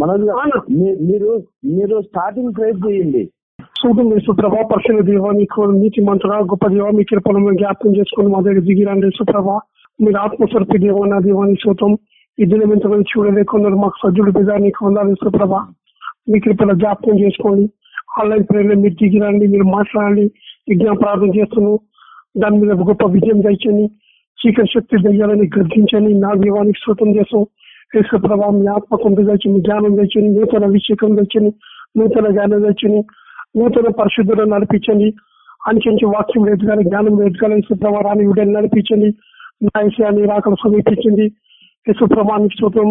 మనోజ్ మీరు మీరు starting price చేయండి సూతం యేసుప్రభ పరిశుద్ధ దేవ నీకు నీతి మంతుడా గొప్ప దేవ మీ కృపలను జ్ఞాపకం చేసుకుని మా దగ్గర దిగిరండి యేసుప్రభ మీరు ఆత్మస్వరూపి దేవ నా దేవాని సూతం ఈ దినం ఎంతమంది చూడలేకున్నారు మాకు సజ్జుడు బిడ్డ నీకు వందాలి యేసుప్రభ మీ కృపల జ్ఞాపకం చేసుకోండి ఆన్లైన్ ప్రేరణ మీరు దిగిరండి మీరు మాట్లాడండి విజ్ఞాన ప్రార్థన చేస్తున్నాను దాని మీద గొప్ప విజయం తెచ్చని చీకటి శక్తి దయ్యాలని గర్జించని నా దీవానికి సూతం చేస్తాం. యేసు మీ ఆత్మ తెచ్చని జ్ఞానం తెచ్చని నూతన అభిషేకం తెచ్చింది నూతన జ్ఞానం తెచ్చింది నూతన పరిశుద్ధులను నడిపించండి అంచెంచి వాక్యం ఎదగాలి జ్ఞానం ఎదగాలి యేసుప్రభ రాని విడని నడిపించండి నా రాకలు సమీపించింది యేసుప్రభానికి చూద్దాం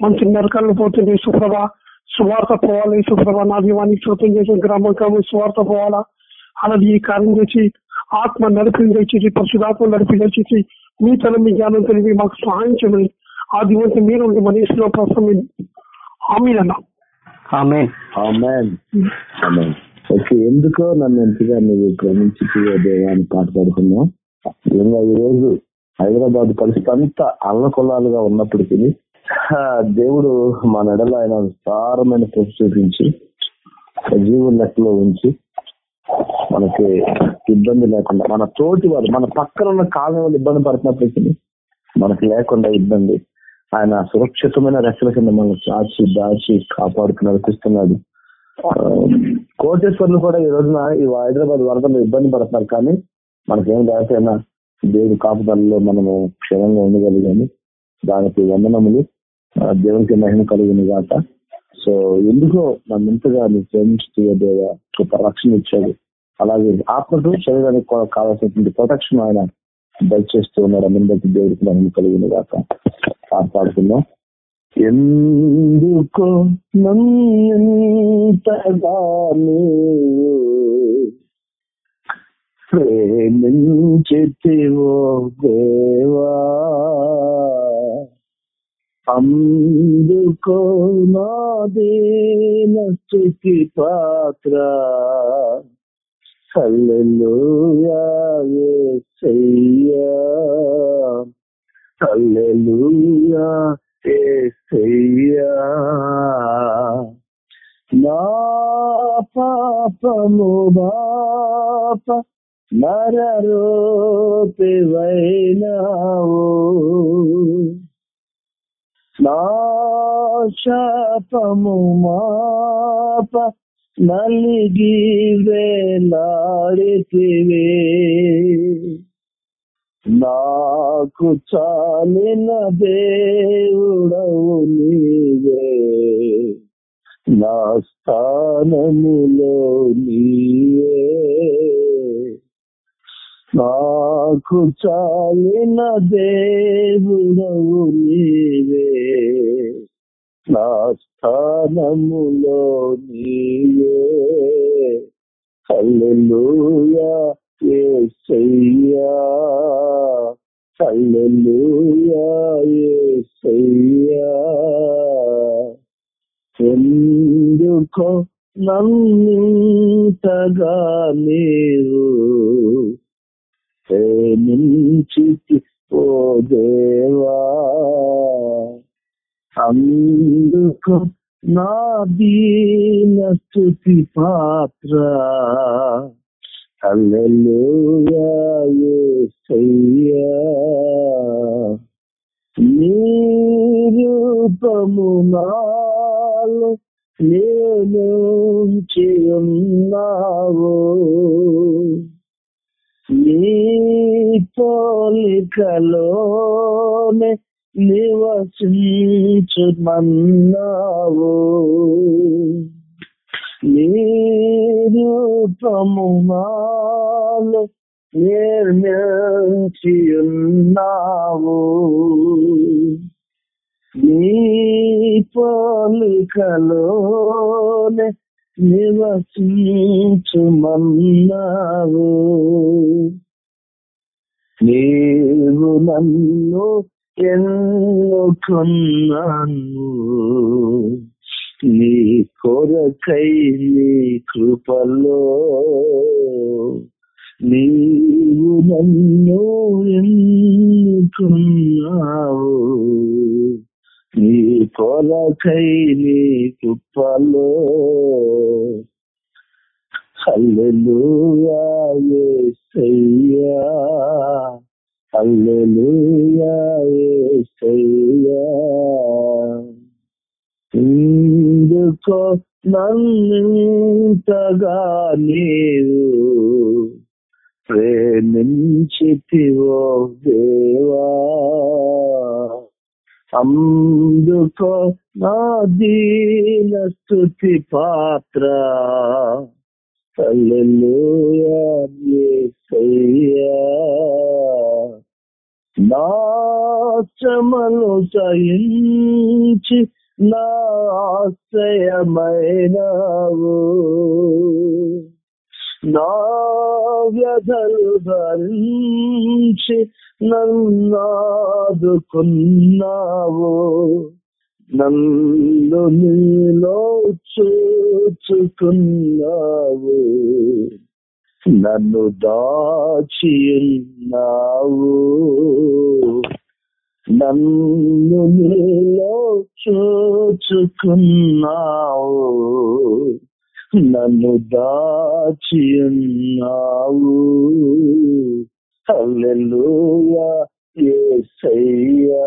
మంచి నరకాలను పోతుంది యేసుప్రభ సువార్త పోవాలి యేసుప్రభ నా దీవానికి చూద్దాం గ్రామం గ్రామం సువార్త పోవాలా అలాది ఈ కార్యం చేసి ఆత్మ నడిపించేసి పరిశుధాత్మ నడిపించేసి మీ తన మీ జ్ఞానం తెలివి మాకు సహాయం చేయమని ఆ దివంతి మీరు ఉండి మన ఇష్టంలో ప్రస్తుతం హామీ అన్నా. ఓకే ఎందుకో నన్ను ఎంతగా నువ్వు ప్రేమించి దేవాన్ని పాట పాడుతున్నావు? నిజంగా ఈ రోజు హైదరాబాద్ పరిస్థితి అంతా అల్లకొల్లాలుగా ఉన్నప్పటికీ ఆ, దేవుడు మా నెడలో ఆయన విస్తారమైన కృప చూపించి జీవుల లెక్కలో ఉంచి మనకి ఇబ్బంది లేకుండా మన తోటి వారు మన పక్కన ఉన్న కాలం వాళ్ళు ఇబ్బంది పడుతున్నప్పటికీ మనకి లేకుండా ఇబ్బంది ఆయన సురక్షితమైన రెక్కల కింద మనం చాచి దాచి కాపాడుతూ నడిపిస్తున్నాడు. కోటేశ్వర్లు కూడా ఈ రోజున ఈ హైదరాబాద్ వరదలు ఇబ్బంది పడుతున్నారు. కానీ మనకేం లేకపోయినా దేవుడి కాపుదలలో మనము క్షేమంగా ఉండగలిగాము. దానికి వందనములు. దేవునికి మహిమ కలిగిన గాక. సో ఎందుకో నన్ను ఇంతగా నీ ప్రేమిస్తూ గొప్ప రక్షణ ఇచ్చాడు. అలాగే ఆత్మకు శరీరానికి కూడా కావాల్సినటువంటి ప్రొటెక్షన్ ఆయన దయచేస్తూ ఉన్నాడు. అందుని దేవుడికి మహిమ కలిగిన గాక. పాడుకుందాం ఎందుకో నన్నంతగా నీవు దేవా. అందుకో నాదేన స్థుతి పాత్ర. హల్లెలూయా సయ్యా హల్లెలూయా ఏసయ్యా. నా పాపము బాప నరరూపివైనావు నా శాపము మాప నలిగి వేలాడితివే. నాకు చాలిన దేవుడవు నీవే. నా స్థానములో నీవే. నాకు చాలిన దేవుడవు నీవే. నా స్థానములో నీవే. హల్లెలూయా. యేసయ్యా హల్లెలూయా యేసయ్యా ఎందుకో నన్నింతగా నీవు ప్రేమించి ఓ దేవా. అందుకు నా దీన స్థుతి పాత్ర. హల్లెలూయా యేసయ్యా నేను చేయున్నావు నీ పోలికలోనే నివసించుమన్నావు. నీ రూపము నాలో నీ పోలికలోనే నివసించుమన్నావు. నీవు నన్ను ఎన్నుకున్నాను నీ కొరకై నీ కృపలో నీవు నన్ను ఎన్నుకున్నావు. నీ కొరకై నీ కృపలో హల్లెలూయా యేసయ్యా హల్లెలూయా యేసయ్యా ఇందుకో నన్నింతగా నీవు ప్రేమించితివో దేవా. అందుకో నా దీన స్థుతి పాత్ర. తల్లు యేసయ్యా. నా శ్రమను సహించి నా ఆశ్రయమైనవు. నా వ్యధలు భరించి నన్నాదుకున్నావు నన్ను నీలో చూచుకున్నావు. నన్ను దాచియున్నావు. నన్ను నీలో చూచుకున్నావు. నన్ను దాచియున్నావు. హల్లెలూయా యేసయ్యా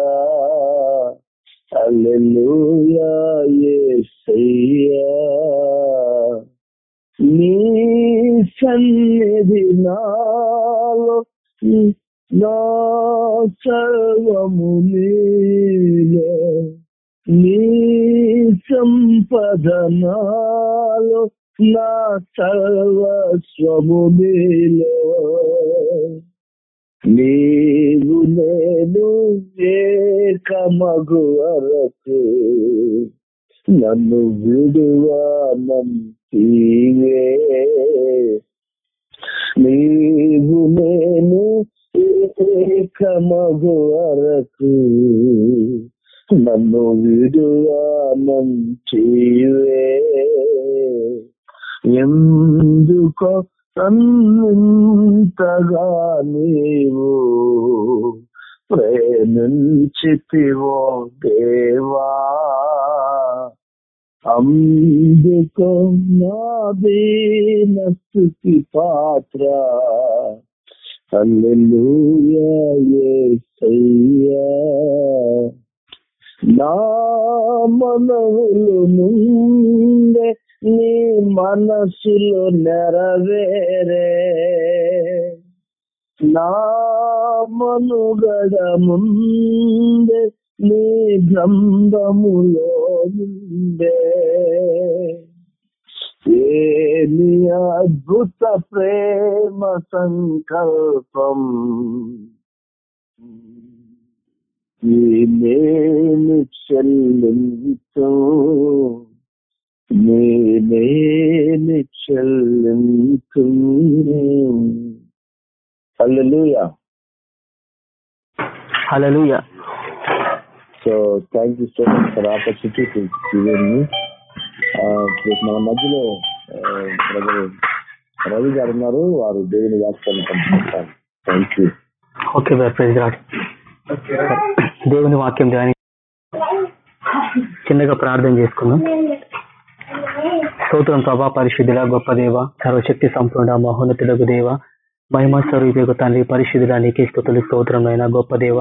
హల్లెలూయా యేసయ్యా నీ సన్నిధి నాలో నా సర్వము నీలే నీ సంపద నాలో నా సర్వస్వము నీలో. నీవు నేను ఏకమగు వరకు నన్ను విడువానంతీవే నీవు నేను ఏకమగు వరకు నన్ను విడువానంతీవే ఎందుకో సన్నింతగా నీవు ప్రేమించితివో దేవా? అందుకో నాదీన స్థుతి పాత్ర నా మనవులు నుండే నీ మనసులో నెరవేరే. నా మనుగడ ముందే నీ గంధములో ముందే ఏమి అద్భుత ప్రేమ సంకల్పం? నేను చెల్లించు? నేనేమి చెల్లించు hallelujah. Hallelujah. Thank you so much for opportunity to given me మన మధ్యలో uh, ప్రజలు రవి గారు ఉన్నారు. వారు దేవుని వాక్యాన్ని పంపిస్తారు. Thank you okay praise lord దేవుని వాక్యం ధ్యాని చిన్నగా ప్రార్థన చేసుకుందాం. స్తోత్రం ప్రభా పరిశుద్ధుల గొప్ప దేవ సర్వశక్తి సంపూర్ణ మహోన్నతులకు దేవ మహిమ స్వరూపకు తండ్రి పరిశుద్ధుల నీకే స్థుతులు స్తోత్రం అయినా గొప్ప దేవ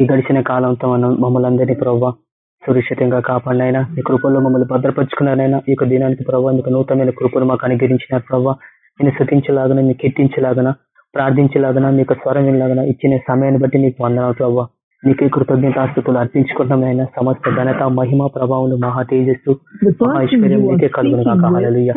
ఈ గడిచిన కాలంతో మనం మమ్మల్ని అందరినీ ప్రభావ సురక్షితంగా కాపాడినైనా ఈ కృపల్లో మమ్మల్ని భద్రపరుచుకున్నారైనా ఈ యొక్క దినానికి ప్రభావ మీకు నూతనమైన కృపను మాకు అనుగ్రహించిన ప్రభావ నేను శృతించలాగన మీకు కీర్తించలాగన ప్రార్థించలాగన మీకు స్వరం వినలాగన ఇచ్చిన సమయాన్ని బట్టి నీకు వందనాలు ప్రభావ నీకే కృతజ్ఞతాస్థుతులు అర్పించుకుంటున్నాం ఆయన సమస్త ఘనత మహిమ ప్రభావం మహా తేజస్సు ఐశ్వర్యం నీకే కలుగును కాకాలయ్య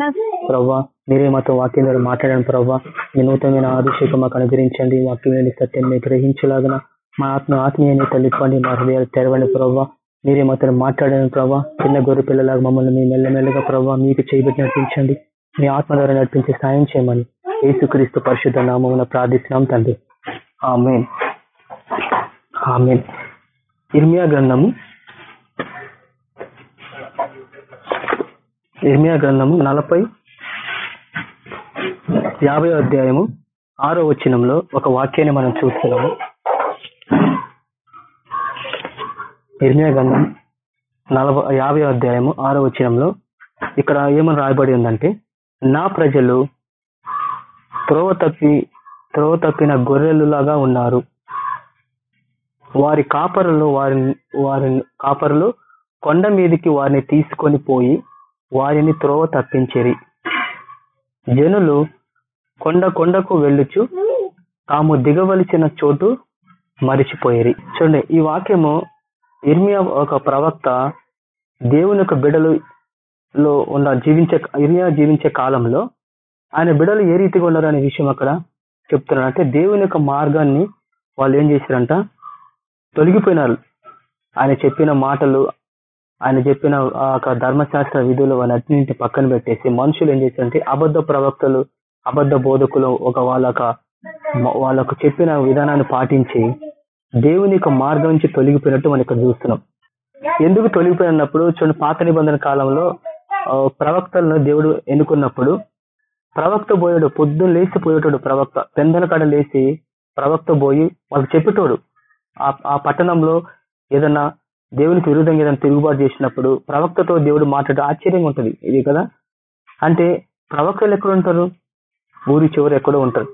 ప్రవ్వా మీరే మాతో వాక్యం ద్వారా మాట్లాడాను ప్రవ్వా. మీ నూతనమైన అభిషేకం మాకు అనుగ్రహించండి. వాక్యం సత్యం మీరు గ్రహించలాగన మా ఆత్మ ఆత్మీయాన్ని తల్లిపండి మా హృదయాలు తెరవండి ప్రభావ మీరే మాతో మాట్లాడండి ప్రభావ చిన్న గొర్రె పిల్లలాగా మమ్మల్ని మీ మెల్లమెల్లగా ప్రభావ మీకు చేయబెట్టి నడిపించండి. మీ ఆత్మ ద్వారా నడిపించి సాయం చేయమని యేసుక్రీస్తు పరిశుద్ధ నామమున ప్రార్థిస్తున్నాం తండ్రి. ఆమెన్. ఆమెన్. ఇర్మియా గ్రంథము ఇర్మియా గ్రంథము నలభై యాభై అధ్యాయము ఆరో వచనంలో ఒక వాక్యాన్ని మనం చూస్తున్నాము. ఇర్మియా గ్రంథం నలభై యాభై అధ్యాయము ఆరో వచనంలో ఇక్కడ ఏమని రాయబడి ఉందంటే నా ప్రజలు త్రోవ తప్పి త్రోవ తప్పిన గొర్రెలులాగా ఉన్నారు. వారి కాపరులు వారి వారి కాపరులు కొండ మీదికి వారిని తీసుకొని పోయి వారిని త్రోవ తప్పించేరి. జనులు కొండ కొండకు వెళ్ళుచు తాము దిగవలసిన చోటు మరిచిపోయిరి చూడండి ఈ వాక్యము ఇర్మియా ఒక ప్రవక్త దేవుని యొక్క బిడలు లో ఉన్న జీవించే ఇర్మియా జీవించే కాలంలో ఆయన బిడలు ఏ రీతిగా ఉన్నారు అనే విషయం అక్కడ చెప్తున్నారు అంటే దేవుని యొక్క మార్గాన్ని వాళ్ళు ఏం చేశారంట? తొలగిపోయినారు. ఆయన చెప్పిన మాటలు ఆయన చెప్పిన ఆ యొక్క ధర్మశాస్త్ర విధులు అన్నింటి పక్కన పెట్టేసి మనుషులు ఏం చేశారంటే అబద్ధ ప్రవక్తలు అబద్ధ బోధకులు ఒక వాళ్ళక వాళ్ళకు చెప్పిన విధానాన్ని పాటించి దేవుని యొక్క మార్గం నుంచి తొలగిపోయినట్టు మనం ఇక్కడ చూస్తున్నాం. ఎందుకు తొలగిపోయినప్పుడు? చూడండి పాత నిబంధన కాలంలో ప్రవక్తలను దేవుడు ఎన్నుకున్నప్పుడు ప్రవక్త పోయాడు పొద్దున్న లేచి పోయేటోడు ప్రవక్త పెందల కడ లేచి ప్రవక్త పోయి వాళ్ళకి చెప్పేటోడు. ఆ ఆ పట్టణంలో ఏదన్నా దేవునికి విరుద్ధంగా ఏదైనా తిరుగుబాటు చేసినప్పుడు ప్రవక్తతో దేవుడు మాట్లాడే ఆశ్చర్యంగా ఉంటుంది. ఇది కదా? అంటే ప్రవక్తలు ఎక్కడ ఉంటారు? ఊరి చివరి ఎక్కడో ఉంటారు.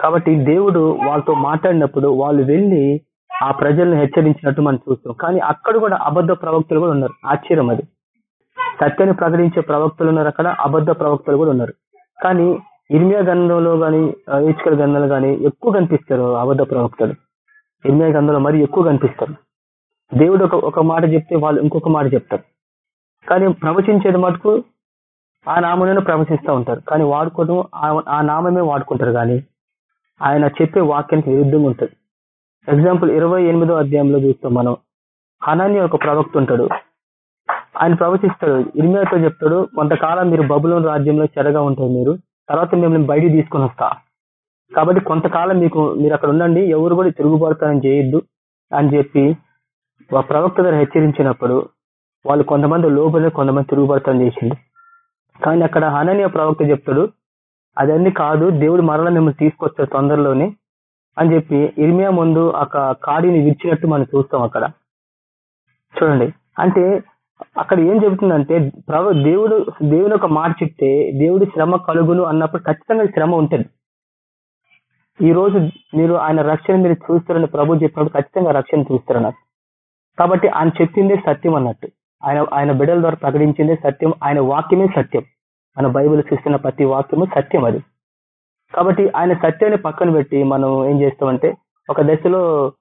కాబట్టి దేవుడు వాళ్ళతో మాట్లాడినప్పుడు వాళ్ళు వెళ్ళి ఆ ప్రజలను హెచ్చరించినట్టు మనం చూస్తాం కానీ అక్కడ కూడా అబద్ధ ప్రవక్తలు కూడా ఉన్నారు. ఆశ్చర్యం అది. సత్యాన్ని ప్రకటించే ప్రవక్తలు ఉన్నారు అక్కడ అబద్ధ ప్రవక్తలు కూడా ఉన్నారు. కానీ ఇర్మియా గంధంలో గాని ఏచుకల గంధంలో కానీ ఎక్కువ కనిపిస్తారు అబద్ధ ప్రవక్తలు. ఇర్మియా గంధంలో మరి ఎక్కువ కనిపిస్తారు. దేవుడు ఒక ఒక మాట చెప్తే వాళ్ళు ఇంకొక మాట చెప్తారు. కానీ ప్రవచించేది మటుకు ఆ నామనే ప్రవచిస్తూ ఉంటారు. కానీ వాడుకోవడం ఆ- ఆ నామమే వాడుకుంటారు కానీ ఆయన చెప్పే వాక్యానికి విరుద్ధంగా ఉంటుంది. ఎగ్జాంపుల్ ఇరవై ఎనిమిదో అధ్యాయంలో చూస్తాం మనం. హనాని ఒక ప్రవక్త ఉంటాడు. ఆయన ప్రవచిస్తాడు. ఇర్మియాతో చెప్తాడు కొంతకాలం మీరు బబులోని రాజ్యంలో చెరగా ఉంటారు మీరు. తర్వాత మిమ్మల్ని బయటికి తీసుకొని వస్తా. కాబట్టి కొంతకాలం మీకు మీరు అక్కడ ఉండండి. ఎవరు కూడా తిరుగుబడతానని చేయొద్దు అని చెప్పి ఆ ప్రవక్త గారు హెచ్చరించినప్పుడు వాళ్ళు కొంతమంది లోపలే కొంతమంది తిరుగుబడతానని చేసిండు. కానీ అక్కడ హననీయ ప్రవక్త చెప్తాడు అదన్నీ కాదు. దేవుడు మరలా మిమ్మల్ని తీసుకొస్తాడు తొందరలోనే. అని చెప్పి ఇర్మియా ముందు ఒక కాడిని విరిచినట్టు మనం చూస్తాం అక్కడ. చూడండి. అంటే అక్కడ ఏం చెబుతుందంటే ప్రభు దేవుడు దేవుని ఒక మాట చెప్తే దేవుడి శ్రమ కలుగును అన్నప్పుడు ఖచ్చితంగా శ్రమ ఉంటుంది. ఈ రోజు మీరు ఆయన రక్షణ మీరు చూస్తారని ప్రభు చెప్పినప్పుడు ఖచ్చితంగా రక్షణ చూస్తారన్నారు కాబట్టి ఆయన చెప్పిందే సత్యం అన్నట్టు. ఆయన ఆయన బిడ్డల ద్వారా ప్రకటించిందే సత్యం. ఆయన వాక్యమే సత్యం. మన బైబిల్ చూస్తున్న ప్రతి వాక్యము సత్యం అది. కాబట్టి ఆయన సత్యాన్ని పక్కన పెట్టి మనం ఏం చేస్తామంటే ఒక దశలో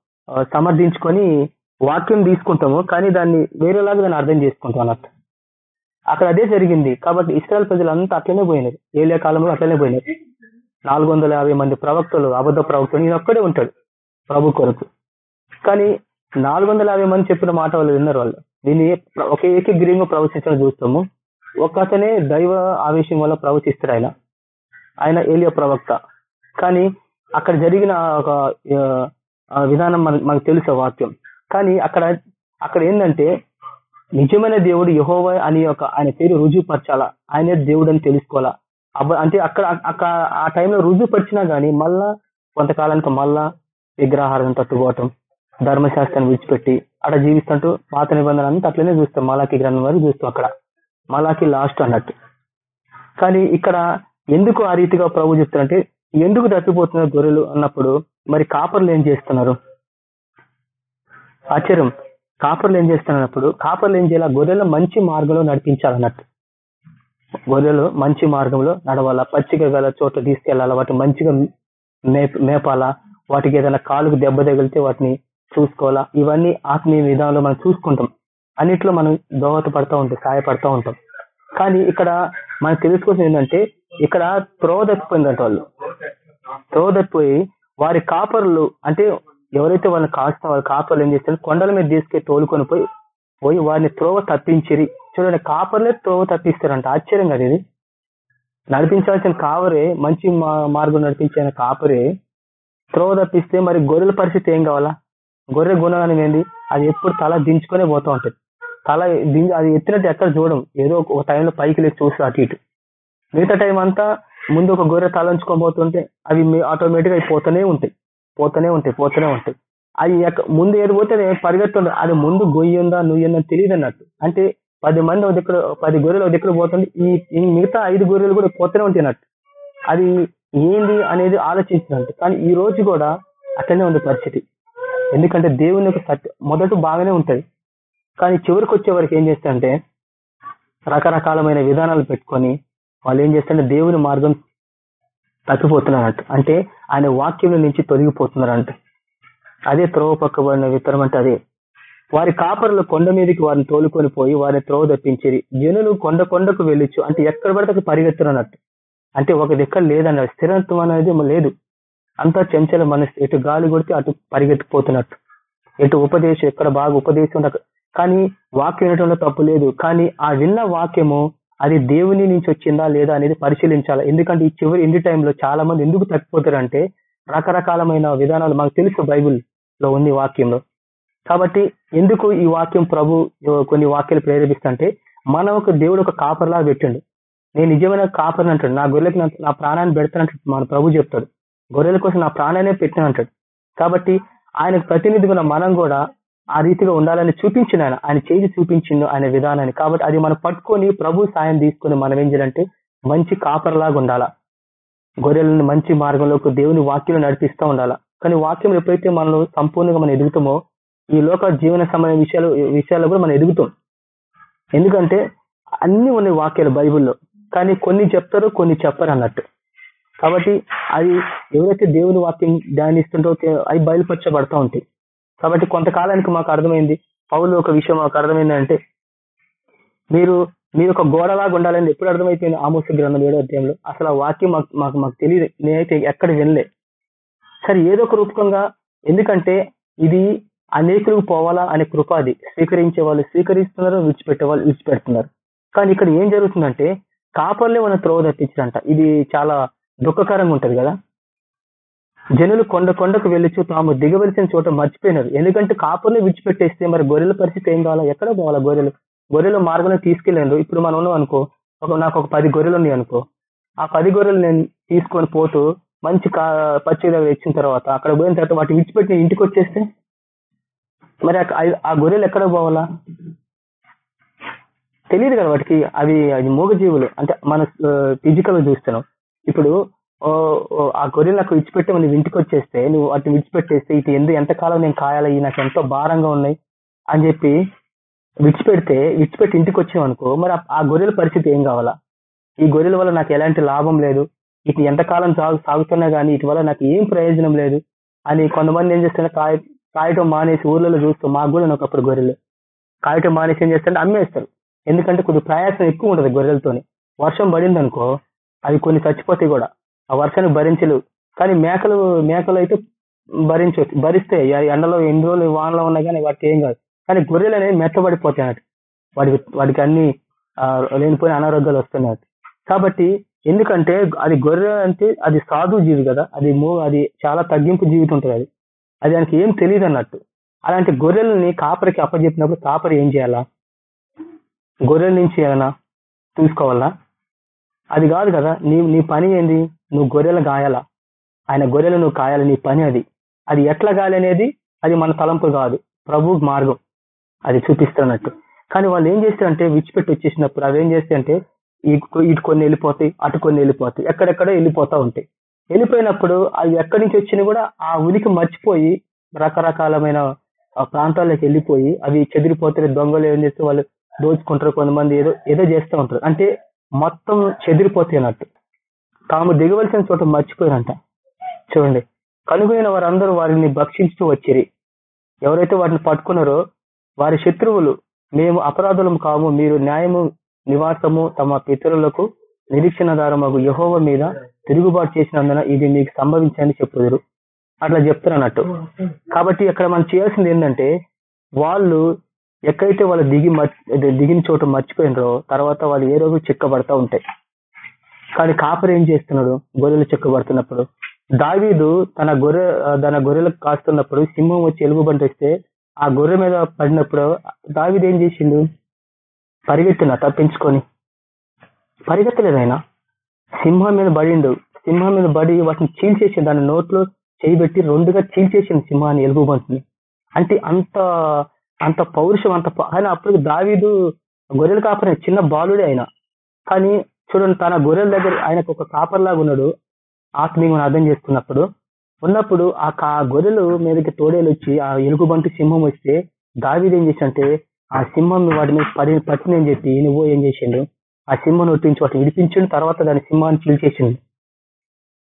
సమర్థించుకొని వాక్యం తీసుకుంటాము కానీ దాన్ని వేరేలాగా దాన్ని అర్థం చేసుకుంటాం అన్నట్టు. అక్కడ అదే జరిగింది. కాబట్టి ఇస్రాయల్ ప్రజలంతా అట్లనే పోయినారు. ఏలియా కాలంలో అట్లనే పోయినారు. నాలుగు వందల యాభై మంది ప్రవక్తలు అబద్ధ ప్రవక్తలు నేను ఒక్కడే ఉంటాడు ప్రభు కొరకు. కానీ నాలుగు వందల యాభై మంది చెప్పిన మాట వాళ్ళు విన్నారు వాళ్ళు. దీన్ని ఒక ఏకగ్రీవంగా ప్రవచించడం చూస్తాము. ఒకతనే దైవ ఆవేశం వల్ల ప్రవచిస్తారు ఆయన. ఆయన ఏలియా ప్రవక్త. కానీ అక్కడ జరిగిన ఒక విధానం మన మనకు తెలుసు వాక్యం. కానీ అక్కడ అక్కడ ఏంటంటే నిజమైన దేవుడు యహోవా అని ఒక ఆయన పేరు రుజువుపరచాలా? ఆయనే దేవుడు అని తెలుసుకోవాలా? అబ్బ- అంటే అక్కడ అక్కడ ఆ టైంలో రుజువుపరిచినా గానీ మళ్ళా కొంతకాలానికి మళ్ళా విగ్రహారం తట్టుకోవటం ధర్మశాస్త్రాన్ని విడిచిపెట్టి అక్కడ జీవిస్తుంటూ పాత నిబంధన అంతా అట్లనే చూస్తాం. మలాకి గ్రంథం వరకు చూస్తాం అక్కడ. మలాకి లాస్ట్ అన్నట్టు. కానీ ఇక్కడ ఎందుకు ఆ రీతిగా ప్రభు చెప్తారంటే ఎందుకు తప్పిపోతున్నారు గొర్రెలు అన్నప్పుడు మరి కాపర్లు ఏం చేస్తున్నారు? ఆశ్చర్యం. కాపర్లు ఏం చేస్తున్నప్పుడు కాపర్లు ఏం చేయాలి? గొర్రెలు మంచి మార్గంలో నడిపించాలన్నట్టు. గొర్రెలు మంచి మార్గంలో నడవాలా? పచ్చిక గల చోట్ల తీసుకెళ్ళాలా వాటిని మంచిగా మేప- మేపాలా? వాటికి ఏదైనా కాలుకు దెబ్బ తగిలితే వాటిని చూసుకోవాలా? ఇవన్నీ ఆత్మీయ విధానంలో మనం చూసుకుంటాం. అన్నిట్లో మనం దోహదపడతా ఉంటాం సహాయపడతా ఉంటాం. కానీ ఇక్కడ మనం తెలుసుకోవాల్సింది ఏంటంటే ఇక్కడ త్రోవ తప్పిపోయిందంట వాళ్ళు. త్రోవ తప్పిపోయి వారి కాపరులు అంటే ఎవరైతే వాళ్ళని కాస్త వాళ్ళ కాపర్లు ఏం చేస్తారు? కొండల మీద తీసుకెళ్ళి తోలుకొని పోయి పోయి వారిని త్రోవ తప్పించిరి. చూడండి కాపర్లే త్రోవ తప్పిస్తారంట. ఆశ్చర్యం కదా ఇది. నడిపించాల్సిన కావరే మంచి మా- మార్గం నడిపించిన కాపరే త్రోవ తప్పిస్తే మరి గొర్రెల పరిస్థితి ఏం కావాలా? గొర్రె గుణగానం ఏంది? అది ఎప్పుడు తల దించుకునే పోతూ ఉంటుంది. తల దించి అది ఎత్తినట్టు ఎక్కడ చూడడం ఏదో ఒక- టైంలో పైకి లేచి చూసి అటు ఇటు. మిగతా టైం అంతా ముందు ఒక గొర్రె తలంచుకోబోతుంటే అవి ఆటోమేటిక్ అవి పోతూనే ఉంటాయి. పోతూనే ఉంటాయి పోతూనే ఉంటాయి. అది ఎక్క- ముందు ఏది పోతే అది పరిగెత్తుండ అది ముందు గొయ్యిందా ఉందా తెలియదు అన్నట్టు అంటే పది మంది ఒక దగ్గర పది గొర్రెలు ఒక దగ్గర పోతుంది ఈ మిగతా ఐదు గొర్రెలు కూడా పోతూనే ఉంటాయి అన్నట్టు అది ఏంది అనేది ఆలోచించినట్టు. కానీ ఈ రోజు కూడా అట్లనే ఉంది పరిస్థితి. ఎందుకంటే దేవుని యొక్క సత్య మొదట బాగానే ఉంటుంది కానీ చివరికి వచ్చే వరకు ఏం చేస్తారంటే రకరకాలమైన విధానాలు పెట్టుకొని వాళ్ళు ఏం చేస్తారంటే దేవుని మార్గం తప్పిపోతున్నారంట. అంటే ఆయన వాక్యం నుంచి తొలగిపోతున్నారంట. అదే త్రోవ పక్కబడిన విత్తనం అంటే అదే. వారి కాపరులు కొండ మీదకి వారిని తోలుకొని పోయి వారిని త్రోవ తప్పించిరి. జనులు కొండ కొండకు వెళ్ళొచ్చు. అంటే ఎక్కడ పడితే అక్కడ పరిగెత్తున్నట్టు అంటే ఒక దిక్క లేదన్న స్థిరత్వం అనేది లేదు. అంతా చెంచల మనసు ఎటు గాలి కొడితే అటు పరిగెత్తిపోతున్నట్టు. ఎటు ఉపదేశం ఎక్కడ బాగా ఉపదేశం కానీ వాక్యం వినటంలో తప్పు లేదు. కానీ ఆ విన్న వాక్యము అది దేవుని నుంచి వచ్చిందా లేదా అనేది పరిశీలించాలి. ఎందుకంటే ఈ చివరి ఇండి టైంలో చాలా మంది ఎందుకు తప్పిపోతారంటే రకరకాలమైన విధానాలు మాకు తెలుసు బైబిల్లో ఉంది వాక్యంలో. కాబట్టి ఎందుకు ఈ వాక్యం ప్రభు కొన్ని వాక్యాలు ప్రేరేపిస్తుంటే మనం ఒక దేవుడు ఒక కాపర్లా పెట్టిండు. నేను నిజమైన కాపర్ని అంటాడు. నా గొర్రెలకు నా- నా ప్రాణాన్ని పెడతానంటాడు మన ప్రభు చెప్తాడు. గొర్రెల కోసం నా ప్రాణాన్ని పెట్టానంటాడు కాబట్టి ఆయనకు ప్రతినిధిగా మనం కూడా ఆ రీతిగా ఉండాలని చూపించిన ఆయన ఆయన చేసి చూపించిండు ఆయన విధానాన్ని. కాబట్టి అది మనం పట్టుకొని ప్రభు సాయం తీసుకొని మనం ఏం చేయాలంటే మంచి కాపర్లాగా ఉండాలా. గొర్రెలను మంచి మార్గంలోకి దేవుని వాక్యం నడిపిస్తూ ఉండాలా. కానీ వాక్యం ఎప్పుడైతే మనలో సంపూర్ణంగా మనం ఎదుగుతామో ఈ లోక జీవన సమయ విషయాలు విషయాల్లో కూడా మనం ఎదుగుతాం. ఎందుకంటే అన్ని ఉన్నాయి వాక్యాలు బైబిల్లో. కానీ కొన్ని చెప్తారు కొన్ని చెప్పరు అన్నట్టు. కాబట్టి అది ఎవరైతే దేవుని వాక్యం ధ్యానిస్తుంటో అవి బయలుపరచబడతా ఉంటాయి. కాబట్టి కొంతకాలానికి మాకు అర్థమైంది. పౌలు ఒక విషయం మాకు అర్థమైందంటే మీరు మీరు ఒక గోడలాగా ఉండాలని ఎప్పుడు అర్థమైపోయింది? ఆమోస గ్రంథం ఏడో అధ్యాయంలో. అసలు ఆ వాక్యం మాకు మాకు మాకు తెలియదు. నేనైతే ఎక్కడ వినలే. సరే ఏదో ఒక రూపకంగా ఎందుకంటే ఇది అనేకులకు పోవాలా అనే కృపాది స్వీకరించే వాళ్ళు స్వీకరిస్తున్నారు విడిచిపెట్టే వాళ్ళు విడిచిపెడుతున్నారు. కానీ ఇక్కడ ఏం జరుగుతుందంటే కాపర్లే మన త్రోవ తప్పించారంట. ఇది చాలా దుఃఖకరంగా ఉంటది కదా? జనులు కొండ కొండకు వెళ్ళొచ్చు తాము దిగవలసిన చోట మర్చిపోయినారు. ఎందుకంటే కాపుర్ని విడిచిపెట్టేస్తే మరి గొర్రెల పరిస్థితి ఏం కావాలా? ఎక్కడ పోవాలా గొర్రెలు? గొర్రెలు మార్గంలో తీసుకెళ్ళారు ఇప్పుడు మనం ఉన్నాం అనుకో ఒక నాకు ఒక పది గొర్రెలు ఉన్నాయి అనుకో. ఆ పది గొర్రెలు నేను తీసుకొని పోతూ మంచి కా పచ్చి దగ్గర ఇచ్చిన తర్వాత అక్కడ పోయిన తర్వాత వాటి విడిచిపెట్టిన ఇంటికి వచ్చేస్తే మరి ఆ- ఆ- గొర్రెలు ఎక్కడ పోవాలా? తెలియదు కదా వాటికి. అవి అది మూగజీవులు. అంటే మన ఫిజికల్ చూస్తున్నాం. ఇప్పుడు ఆ గొర్రెలు నాకు విడిచిపెట్టి నువ్వు ఇంటికి వచ్చేస్తే నువ్వు వాటిని విడిచిపెట్టేస్తే ఇటు ఎందు ఎంతకాలం నేను కాయాలి ఇవి నాకు ఎంతో భారంగా ఉన్నాయి అని చెప్పి విడిచిపెడితే విడిచిపెట్టి ఇంటికి వచ్చావు అనుకో మరి ఆ- గొర్రెల పరిస్థితి ఏం కావాలా? ఈ గొర్రెల వల్ల నాకు ఎలాంటి లాభం లేదు. ఇటు ఎంతకాలం సాగు సాగుతున్నా కానీ ఇటు వల్ల నాకు ఏం ప్రయోజనం లేదు అని కొంతమంది ఏం చేస్తున్నారు? కాయ కాయటం మానేసి ఊర్లలో చూస్తూ మాకు కూడా ఒకప్పుడు గొర్రెలు. కాయటం మానేసి ఏం చేస్తారంటే అమ్మేస్తారు. ఎందుకంటే కొద్ది ప్రయాసం ఎక్కువ ఉంటుంది గొర్రెలతోని. వర్షం పడింది అనుకో అవి కొన్ని చచ్చిపోతాయి కూడా. ఆ వర్షాన్ని భరించలేవు. కానీ మేకలు మేకలు అయితే భరించవచ్చు భరిస్తే. ఆ ఎండలో ఎన్ని రోజులు వానలో ఉన్నా కానీ వాటికి ఏం కాదు. కానీ గొర్రెలు అనేవి మెత్తబడిపోతాయి అన్నట్టు. వాటికి వాటికి అన్ని లేనిపోయిన అనారోగ్యాలు వస్తున్నాయి కాబట్టి ఎందుకంటే అది గొర్రె అంటే అది సాధు జీవి కదా. అది మూ- అది చాలా తగ్గింపు జీవితం ఉంటుంది అది. అది దానికి ఏం తెలియదు అన్నట్టు. అలాంటి గొర్రెలని కాపరికి అప్పచెప్పినప్పుడు కాపరి ఏం చేయాలా? గొర్రెల నుంచి ఏమైనా చూసుకోవాలా అది కాదు కదా. నీ నీ పని ఏంది? నువ్వు గొర్రెలు గాయాలా ఆయన గొర్రెలు నువ్వు కాయాలి? నీ పని అది. అది ఎట్లా కాయాలనేది అది మన తలంపు కాదు. ప్రభు మార్గం. అది చూపిస్తున్నట్టు. కానీ వాళ్ళు ఏం చేస్తారంటే విడిచిపెట్టి వచ్చేసినప్పుడు అవి ఏం చేస్తాయంటే ఇటు ఇటు కొన్ని వెళ్ళిపోతాయి అటు కొన్ని వెళ్ళిపోతాయి ఎక్కడెక్కడో వెళ్ళిపోతా ఉంటాయి. వెళ్ళిపోయినప్పుడు అవి ఎక్కడి నుంచి వచ్చినా కూడా ఆ ఉనికి మర్చిపోయి రకరకాలమైన ప్రాంతాల్లోకి వెళ్ళిపోయి అవి చెదిరిపోతే దొంగలు ఏం చేస్తే వాళ్ళు దోచుకుంటారు కొంతమంది ఏదో ఏదో చేస్తూ ఉంటారు. అంటే మొత్తం చెదిరిపోతాయి అన్నట్టు. తాము దిగవలసిన చోట మర్చిపోయారంట. చూడండి కనుగొనిన వారందరూ వారిని భక్షించుతూ వచ్చిరి. ఎవరైతే వాటిని పట్టుకున్నారో వారి శత్రువులు మేము అపరాధులం కాము మీరు న్యాయము నివాసము తమ పితరులకు నిరీక్షణధారమగు యహోవ మీద తిరుగుబాటు చేసినందున ఇది మీకు సంభవించని చెప్పుదురు. అట్లా చెప్తారు అన్నట్టు కాబట్టి అక్కడ మనం చేయాల్సింది ఏంటంటే వాళ్ళు ఎక్కడైతే వాళ్ళు దిగి మర్చి- దిగిన చోట మర్చిపోయినరో తర్వాత వాళ్ళు ఏ రోజు చిక్కబడతా ఉంటాయి. కానీ కాపరి ఏం చేస్తున్నాడు? గొర్రెలు చెక్కబడుతున్నప్పుడు దావీదు తన గొర్రె తన గొర్రెలకు కాస్తున్నప్పుడు సింహం వచ్చి ఎలుగుబంటి వస్తే ఆ గొర్రె మీద పడినప్పుడు దావీదు ఏం చేసిండు? పరిగెత్తిన తప్పించుకొని. పరిగెత్తలేదు ఆయన సింహం మీద పడిండు. సింహం మీద పడి వాటిని చీల్చేసి దాని నోట్లో చేయి పెట్టి రెండుగా చీల్చేసింది సింహాన్ని ఎలుగుబంటిని అంటే అంత అంత పౌరుషం అంత ఆయన అప్పుడు దావీదు గొర్రెలు కాపరి చిన్న బాలుడే ఆయన కానీ చూడండి తన గొర్రెల దగ్గర ఆయనకు ఒక కాపర్లాగా ఉన్నాడు. ఆత్మీయం అర్థం చేసుకున్నప్పుడు ఉన్నప్పుడు ఆ కా గొర్రెలు మీదకి తోడేలు వచ్చి ఆ ఎలుగుబంటి సింహం వస్తే దావిది ఏం చేశాడంటే ఆ సింహం వాటి మీద పడి పట్టిందని చెప్పి నువ్వు ఏం చేసిండు ఆ సింహం ఒట్టించి వాటిని విడిపించిండు తర్వాత దాని సింహాన్ని చీల్చేసిండు.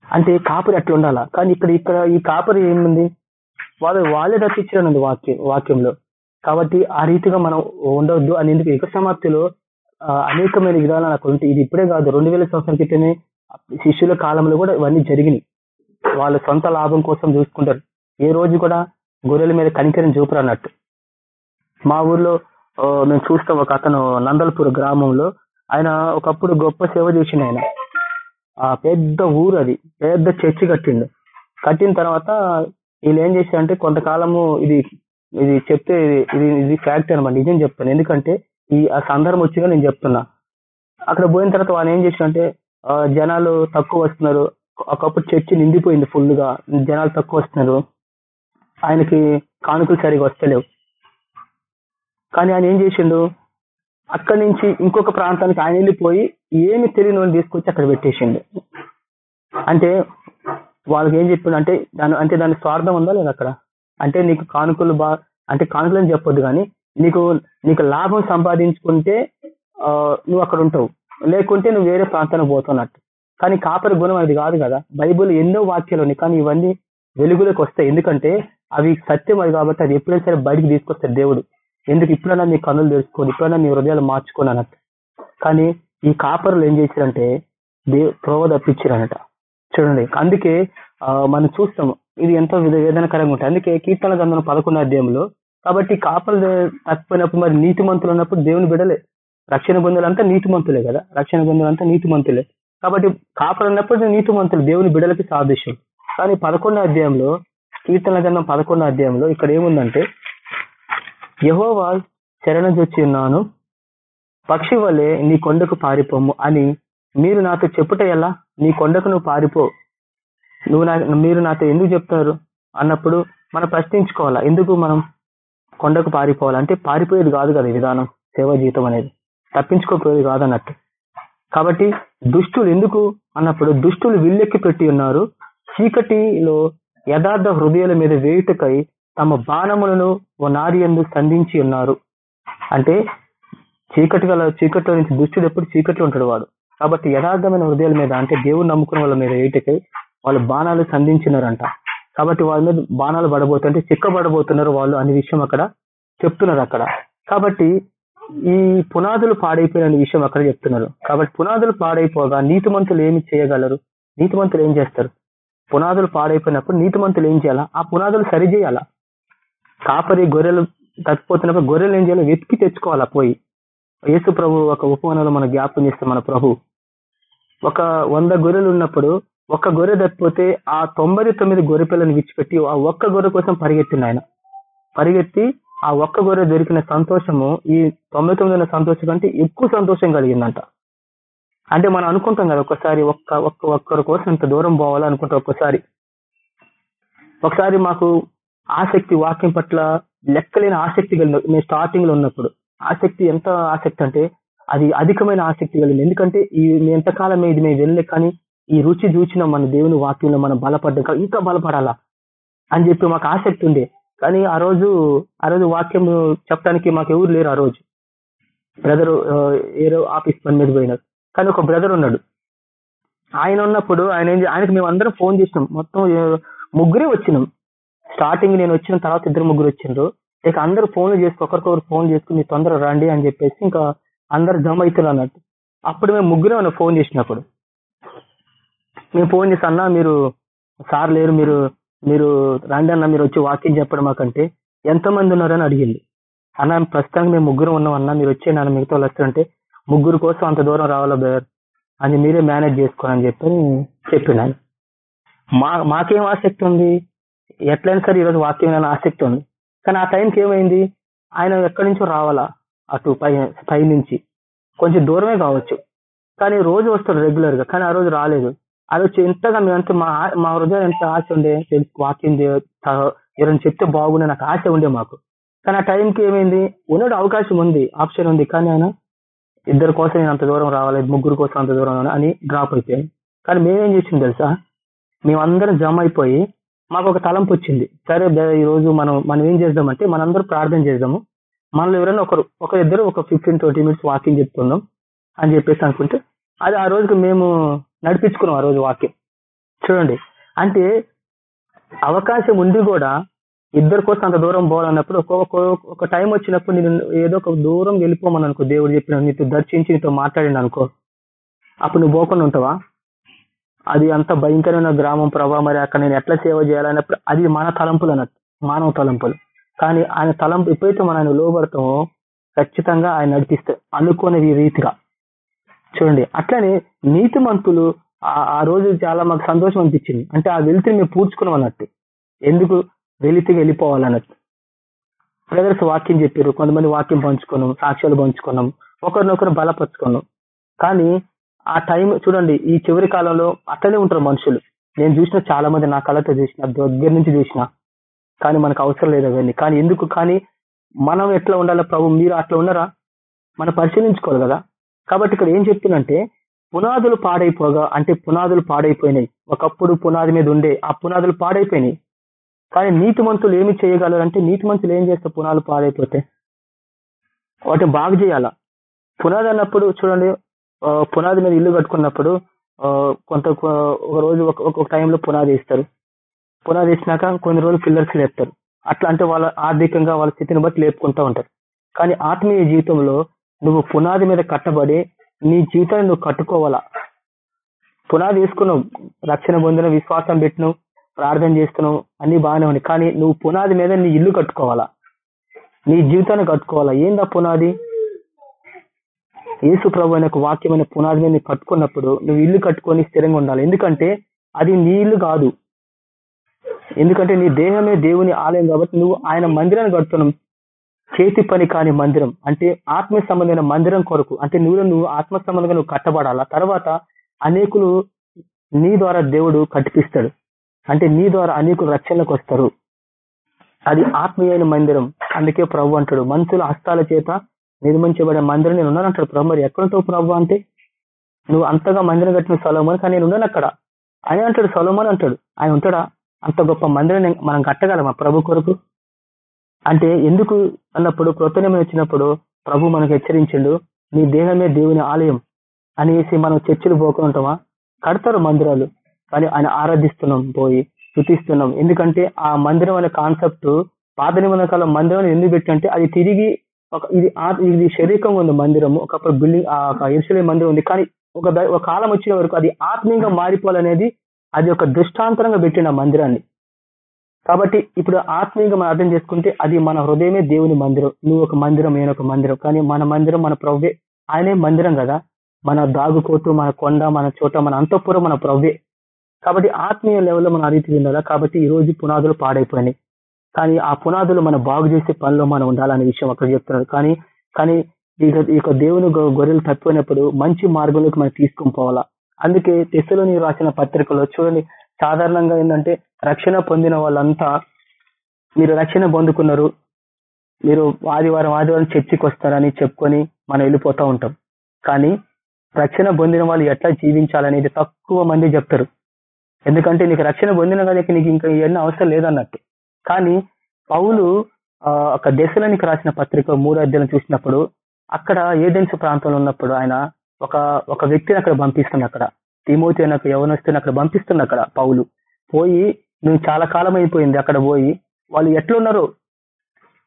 అంటే కాపరి అట్లా ఉండాలా? కానీ ఇక్కడ ఇక్కడ ఈ కాపరి ఏముంది? వాళ్ళు వాళ్ళే రచించారన్నది వాక్యం వాక్యంలో. కాబట్టి ఆ రీతిగా మనం ఉండవద్దు అని ఎందుకు? యుగ సమాప్తిలో అనేకమైన విధానాలు అక్కడ ఉంటాయి ఇది ఇప్పుడే కాదు. రెండు వేల సంవత్సరం క్రితమే శిష్యుల కాలంలో కూడా ఇవన్నీ జరిగినాయి. వాళ్ళ సొంత లాభం కోసం చూసుకుంటారు. ఏ రోజు కూడా గొర్రెల మీద కనికరం చూపరు అన్నట్టు. మా ఊర్లో మేము చూస్తాం ఒక అతను నందల్పూర్ గ్రామంలో ఆయన ఒకప్పుడు గొప్ప సేవ చేసిండు ఆయన. ఆ పెద్ద ఊరు అది. పెద్ద చర్చి కట్టిండు. కట్టిన తర్వాత వీళ్ళు ఏం చేశారంటే కొంతకాలము ఇది ఇది చెప్తే ఇది ఇది ఫ్యాక్ట్ అనమాట నిజం చెప్తాను. ఎందుకంటే ఈ ఆ సందర్భం వచ్చిగా నేను చెప్తున్నా. అక్కడ పోయిన తర్వాత వాళ్ళు ఏం చేసినంటే జనాలు తక్కువ వస్తున్నారు. ఒకప్పుడు చర్చి నిండిపోయింది ఫుల్గా జనాలు తక్కువ వస్తున్నారు. ఆయనకి కానుకలు సరిగా వస్తలేవు. కానీ ఆయన ఏం చేసిండు? అక్కడి నుంచి ఇంకొక ప్రాంతానికి ఆయన వెళ్ళిపోయి ఏమి తెలియని వాళ్ళు తీసుకొచ్చి అక్కడ పెట్టేసిండు. అంటే వాళ్ళకి ఏం చెప్పిండు అంటే దాని అంటే దాని స్వార్థం ఉందా లేదా అక్కడ? అంటే నీకు కానుకలు బా అంటే కానుకలు అని చెప్పొద్దు కానీ నీకు నీకు లాభం సంపాదించుకుంటే నువ్వు అక్కడ ఉంటావు. లేకుంటే నువ్వు వేరే ప్రాంతానికి పోతున్నట్టు. కానీ కాపరి గుణం అది కాదు కదా. బైబుల్ ఎన్నో వాక్యాలు ఉన్నాయి. కానీ ఇవన్నీ వెలుగులోకి వస్తాయి. ఎందుకంటే అవి సత్యం అది కాబట్టి అది ఎప్పుడైనా సరే బయటికి తీసుకొస్తాడు దేవుడు. ఎందుకు? ఇప్పుడైనా నీ కన్నులు తెలుసుకోండి ఇప్పుడైనా నీ హృదయాలు మార్చుకోని అన్నట్టు. కానీ ఈ కాపరులు ఏం చేశారంటే దే ప్రోవ తప్పించారనట చూడండి. అందుకే మనం చూస్తాం ఇది ఎంతో వేదనకరంగా ఉంటుంది. అందుకే కీర్తన గంధం పదకొండు అధ్యాయంలో కాబట్టి కాపలు తప్పిపోయినప్పుడు మరి నీతిమంతులు ఉన్నప్పుడు దేవుని బిడలే. రక్షణ బంధువులంతా నీతి మంతులే కదా. రక్షణ బంధువులంతా నీతి మంతులే కాబట్టి కాపలు ఉన్నప్పుడు నీతిమంతులు దేవుని బిడలకి సాదృశ్యం. కానీ పదకొండో అధ్యాయంలో కీర్తన గ్రంథం పదకొండో అధ్యాయంలో ఇక్కడ ఏముందంటే యహోవా శరణజొచ్చి ఉన్నాను. పక్షి వలె నీ కొండకు పారిపోము అని మీరు నాతో చెప్పుట ఎలా? నీ కొండకు నువ్వు పారిపో. నువ్వు నా మీరు నాతో ఎందుకు చెప్తారు? అన్నప్పుడు మనం ప్రశ్నించుకోవాలా? ఎందుకు మనం కొండకు పారిపోవాలంటే పారిపోయేది కాదు కదా విధానం. సేవ జీవితం అనేది. తప్పించుకోపోయేది కాదన్నట్టు. కాబట్టి దుష్టులు ఎందుకు అన్నప్పుడు దుష్టులు విల్లెక్కి పెట్టి ఉన్నారు. చీకటిలో యథార్థ హృదయాల మీద వేయుటకై తమ బాణములను ఓ నారి ఎందు సంధించి ఉన్నారు. అంటే చీకటి గల చీకటిలో నుంచి దుష్టుడు ఎప్పుడు చీకట్లో ఉంటాడు వాడు. కాబట్టి యథార్థమైన హృదయాల మీద అంటే దేవుడు నమ్ముకున్న వాళ్ళ మీద వేయుటకై వాళ్ళు బాణాలు సంధించినారంట. కాబట్టి వాళ్ళ మీద బాణాలు పడబోతుంటే చిక్కబడబోతున్నారు వాళ్ళు అనే విషయం అక్కడ చెప్తున్నారు అక్కడ. కాబట్టి ఈ పునాదులు పాడైపోయిన విషయం అక్కడ చెప్తున్నారు. కాబట్టి పునాదులు పాడైపోగా నీతిమంతులు ఏమి చేయగలరు? నీతిమంతులు ఏం చేస్తారు? పునాదులు పాడైపోయినప్పుడు నీతిమంతులు ఏం చేయాలా? ఆ పునాదులు సరి చేయాలా కాపరి గొర్రెలు తప్పిపోతున్నప్పుడు గొర్రెలు ఏం చేయాలి? వెతికి తెచ్చుకోవాలా పోయి? యేసు ప్రభు ఒక ఉపమానంలో మన జ్ఞాపం చేస్తే మన ప్రభు. ఒక వంద గొర్రెలు ఉన్నప్పుడు ఒక్క గొర్రె తప్పిపోతే ఆ తొంభై తొమ్మిది గొర్రె పిల్లని విడిచిపెట్టి ఆ ఒక్క గొర్రె కోసం పరిగెత్తింది ఆయన. పరిగెత్తి ఆ ఒక్క గొర్రె దొరికిన సంతోషము ఈ తొంభై తొమ్మిది సంతోషం కంటే ఎక్కువ సంతోషం కలిగిందంట. అంటే మనం అనుకుంటాం కదా ఒక్కసారి ఒక్క ఒక్క ఒక్కరి కోసం ఇంత దూరం పోవాలనుకుంటాం ఒక్కసారి. ఒకసారి మాకు ఆసక్తి వాక్యం పట్ల లెక్కలేని ఆసక్తి కలిగింది నేను స్టార్టింగ్లో ఉన్నప్పుడు ఆసక్తి ఎంత ఆసక్తి అంటే అది అధికమైన ఆసక్తి కలిగింది. ఎందుకంటే ఈ ఎంతకాలం ఇది మేము వెళ్ళే కానీ ఈ రుచి చూసిన మన దేవుని వాక్యంలో మనం బలపడ్డాం ఇంకా బలపడాలా? అని చెప్పి మాకు ఆసక్తి ఉండే. కానీ ఆ రోజు ఆ రోజు వాక్యం చెప్పడానికి మాకు ఎవరు లేరు ఆ రోజు. బ్రదర్ ఏదో ఆఫీస్ పని మీద పోయినారు. కానీ ఒక బ్రదర్ ఉన్నాడు. ఆయన ఉన్నప్పుడు ఆయన ఏం ఆయనకి మేము అందరం ఫోన్ చేసినాం. మొత్తం ముగ్గురే వచ్చినాం. స్టార్టింగ్ నేను వచ్చిన తర్వాత ఇద్దరు ముగ్గురు వచ్చిండ్రు. ఇక అందరూ ఫోన్లు చేసి ఒకరికొకరు ఫోన్ చేసుకుని తొందరగా రండి అని చెప్పేసి ఇంకా అందరు జమ అవుతున్నారు అన్నట్టు. అప్పుడు మేము ముగ్గురే ఫోన్ చేసినప్పుడు. మేము ఫోన్ చేసి మీరు సార్ లేరు మీరు మీరు రండి అన్న మీరు వచ్చి వాకింగ్ చెప్పడం మాకంటే ఎంత మంది ఉన్నారని అడిగింది. అన్న ప్రస్తుతానికి మేము ముగ్గురు ఉన్నాం అన్న మీరు వచ్చేయండి అన్న మిగతా వాళ్ళు వస్తారంటే ముగ్గురు కోసం అంత దూరం రావాలా బ్రదర్? అని మీరే మేనేజ్ చేసుకోవాలని చెప్పి చెప్పినాను మా మాకేం ఆసక్తి ఉంది? ఎట్లయినా సరే ఈరోజు వాక్యం అని ఆసక్తి ఉంది. కానీ ఆ టైంకి ఏమైంది? ఆయన ఎక్కడి నుంచో రావాలా? అటు పై పై నుంచి కొంచెం దూరమే కావచ్చు. కానీ రోజు వస్తాడు రెగ్యులర్గా కానీ ఆ రోజు రాలేదు. ఆ రోజు ఎంతగా మేమంతా మా మా హృదయం ఎంత ఆశ ఉండే తెలుసు వాక్యం ఎవరైనా చెప్తే బాగుండే నాకు ఆశ ఉండే మాకు. కానీ ఆ టైంకి ఏమైంది? ఉన్నాడు అవకాశం ఉంది ఆప్షన్ ఉంది. కానీ ఆయన ఇద్దరు కోసం నేను అంత దూరం రావాలి ముగ్గురు కోసం అంత దూరం రావాలి అని డ్రాప్ అయితే కానీ మేమేం చేసింది తెలుసా? మేమందరం జమ అయిపోయి మాకు ఒక తలంపు వచ్చింది. సరే ఈ రోజు మనం మనం ఏం చేద్దామంటే మనందరూ ప్రార్థన చేద్దాము. మనలో ఎవరైనా ఒకరు ఒక ఇద్దరు ఒక ఫిఫ్టీన్ ట్వంటీ మినిట్స్ వాకింగ్ చెప్తున్నాం అని చెప్పేసి అనుకుంటే అది ఆ రోజుకి మేము నడిపించుకున్నాం ఆ రోజు వాక్యం. చూడండి. అంటే అవకాశం ఉండి కూడా ఇద్దరు కోసం అంత దూరం పోవాలన్నప్పుడు ఒక టైం వచ్చినప్పుడు నేను ఏదో ఒక దూరం వెళ్ళిపోమని అనుకో దేవుడు చెప్పిన నీతో దర్శించి నీతో మాట్లాడిన అనుకో అప్పుడు నువ్వు పోకుండా ఉంటావా? అది అంత భయంకరమైన గ్రామం ప్రభావ మరి అక్కడ నేను ఎట్లా సేవ చేయాలన్నప్పుడు అది మన తలంపులు అన్నట్టు మానవ తలంపులు. కానీ ఆయన తలంపు ఎప్పుడైతే మనం ఆయన లోబడతామో ఖచ్చితంగా ఆయన నడిపిస్తాడు అనుకోని రీతిగా. చూడండి అట్లనే నీతిమంతులు ఆ- ఆ రోజు చాలా మాకు సంతోషం అనిపించింది. అంటే ఆ వెలితిని మేము పూడ్చుకున్నాం అన్నట్టు. ఎందుకు? వెలితికి వెళ్ళిపోవాలన్నట్టు. బ్రదర్స్ వాక్యం చెప్పారు కొంతమంది వాక్యం పంచుకున్నాం సాక్ష్యాలు పంచుకున్నాం ఒకరినొకరు బలపరుచుకున్నాం. కానీ ఆ టైం చూడండి ఈ చివరి కాలంలో అట్లనే ఉంటారు మనుషులు. నేను చూసిన చాలా మంది నా కళ్ళతో చూసిన దగ్గర నుంచి చూసిన. కానీ మనకు అవసరం లేదు అవన్నీ. కానీ ఎందుకు? కానీ మనం ఎట్లా ఉండాలి ప్రభు? మీరు అట్లా ఉన్నారా? మనం పరిశీలించుకోవాలి కదా. కాబట్టి ఇక్కడ ఏం చెప్తున్నంటే పునాదులు పాడైపోగా అంటే పునాదులు పాడైపోయినాయి. ఒకప్పుడు పునాది మీద ఉండే ఆ పునాదులు పాడైపోయినాయి. కానీ నీతిమంతులు ఏమి చేయగలరు అంటే నీతిమంతులు ఏం చేస్తారు పునాదులు పాడైపోతే వాటిని బాగు చేయాలా? పునాది అన్నప్పుడు చూడండి పునాది మీద ఇల్లు కట్టుకున్నప్పుడు కొంత ఒక రోజు ఒక ఒక టైంలో పునాది వేస్తారు. పునాది వేసినాక కొన్ని రోజులు పిల్లర్స్ లేపుతారు. అట్లా అంటే వాళ్ళ ఆర్థికంగా వాళ్ళ స్థితిని బట్టి లేపుకుంటూ ఉంటారు. కానీ ఆత్మీయ జీవితంలో నువ్వు పునాది మీద కట్టబడి నీ జీవితాన్ని నువ్వు కట్టుకోవాలా? పునాది వేసుకున్నావు రక్షణ పొందిన విశ్వాసం పెట్టినావు ప్రార్థన చేస్తున్నావు అన్ని బాగానే ఉన్నాయి. కానీ నువ్వు పునాది మీద నీ ఇల్లు కట్టుకోవాలా? నీ జీవితాన్ని కట్టుకోవాలా? ఏందా పునాది? యేసు ప్రభు అనే ఒక వాక్యమైన పునాది మీద కట్టుకున్నప్పుడు నువ్వు ఇల్లు కట్టుకొని స్థిరంగా ఉండాలి. ఎందుకంటే అది నీ ఇల్లు కాదు. ఎందుకంటే నీ దేహమే దేవుని ఆలయం కాబట్టి నువ్వు ఆయన మందిరాన్ని కడుతున్నావు. చేతి పని కాని మందిరం అంటే ఆత్మ సంబంధమైన మందిరం కొరకు అంటే నువ్వు నువ్వు ఆత్మ సంబంధంగా నువ్వు కట్టబడాలా? తర్వాత అనేకులు నీ ద్వారా దేవుడు కట్టిపిస్తాడు. అంటే నీ ద్వారా అనేకులు రక్షణలకు వస్తారు. అది ఆత్మీయమైన మందిరం. అందుకే ప్రభు అంటాడు మనుషుల హస్తాల చేత నిర్మించబడే మందిరం నేను ఉన్నాను అంటాడు ప్రభు. మరి ఎక్కడుంటావు ప్రభు అంటే? నువ్వు అంతగా మందిరం కట్టిన సొలమని కానీ నేను ఉన్నాను అక్కడ. ఆయన అంటాడు సొలమని అంటాడు. ఆయన ఉంటాడా? అంత గొప్ప మందిరం మనం కట్టగలమా ప్రభు కొరకు? అంటే ఎందుకు అన్నప్పుడు కృత వచ్చినప్పుడు ప్రభు మనకు హెచ్చరించిండు నీ దేహమే దేవుని ఆలయం అనేసి మనం చర్చలు పోకుంటామా కడతారు మందిరాలు కానీ ఆయన ఆరాధిస్తున్నాం పోయి స్థుతిస్తున్నాం. ఎందుకంటే ఆ మందిరం అనే కాన్సెప్ట్ పాత నిబంధన కాలం మందిరం ఎందుకు పెట్టంటే అది తిరిగి ఒక ఇది ఇది శరీరంగా ఉంది మందిరం ఒకప్పుడు బిల్డింగ్ ఆ ఒక మందిరం ఉంది. కానీ ఒక ఒక కాలం వచ్చిన వరకు అది ఆత్మీయంగా మారిపోవాలనేది అది ఒక దృష్టాంతరంగా పెట్టిన మందిరాన్ని. కాబట్టి ఇప్పుడు ఆత్మీయంగా మనం అర్థం చేసుకుంటే అది మన హృదయమే దేవుని మందిరం. నువ్వు ఒక మందిరం నేను ఒక మందిరం. కానీ మన మందిరం మన ప్రవ్వే ఆయనే మందిరం కదా. మన దాగుకోటు మన కొండ మన చోట మన అంతఃపురం మన ప్రవ్వే. కాబట్టి ఆత్మీయ లెవెల్లో మనం అరీతి ఉండాలా కాబట్టి ఈ రోజు పునాదులు పాడైపోయినాయి. కానీ ఆ పునాదులు మనం బాగు చేసే పనిలో మనం ఉండాలనే విషయం అక్కడ చెప్తున్నారు. కానీ కానీ ఇక యొక్క దేవుని గొర్రెలు తప్పిపోయినప్పుడు మంచి మార్గంలోకి మనం తీసుకుని పోవాలా? అందుకే తెస్సులోని రాసిన పత్రికలో చూడండి సాధారణంగా ఏంటంటే రక్షణ పొందిన వాళ్ళంతా మీరు రక్షణ పొందుకున్నారు. మీరు ఆదివారం ఆదివారం చర్చికి వస్తారని చెప్పుకొని మనం వెళ్ళిపోతూ ఉంటాం. కానీ రక్షణ పొందిన వాళ్ళు ఎట్లా జీవించాలనేది తక్కువ మంది చెప్తారు. ఎందుకంటే నీకు రక్షణ పొందిన కదా నీకు ఇంకా ఇవన్నీ అవసరం లేదన్నట్టు. కానీ పౌలు ఒక దశలనికి రాసిన పత్రిక మూడో అధ్యాయం చూసినప్పుడు అక్కడ ఏదెన్స్ ప్రాంతంలో ఉన్నప్పుడు ఆయన ఒక ఒక వ్యక్తిని అక్కడ పంపిస్తుంది అక్కడ. తిమోతి అనే ఒక యవనస్తుని అక్కడ పంపిస్తుంది అక్కడ పౌలు. పోయి నువ్వు చాలా కాలం అయిపోయింది అక్కడ పోయి. వాళ్ళు ఎట్లున్నారో?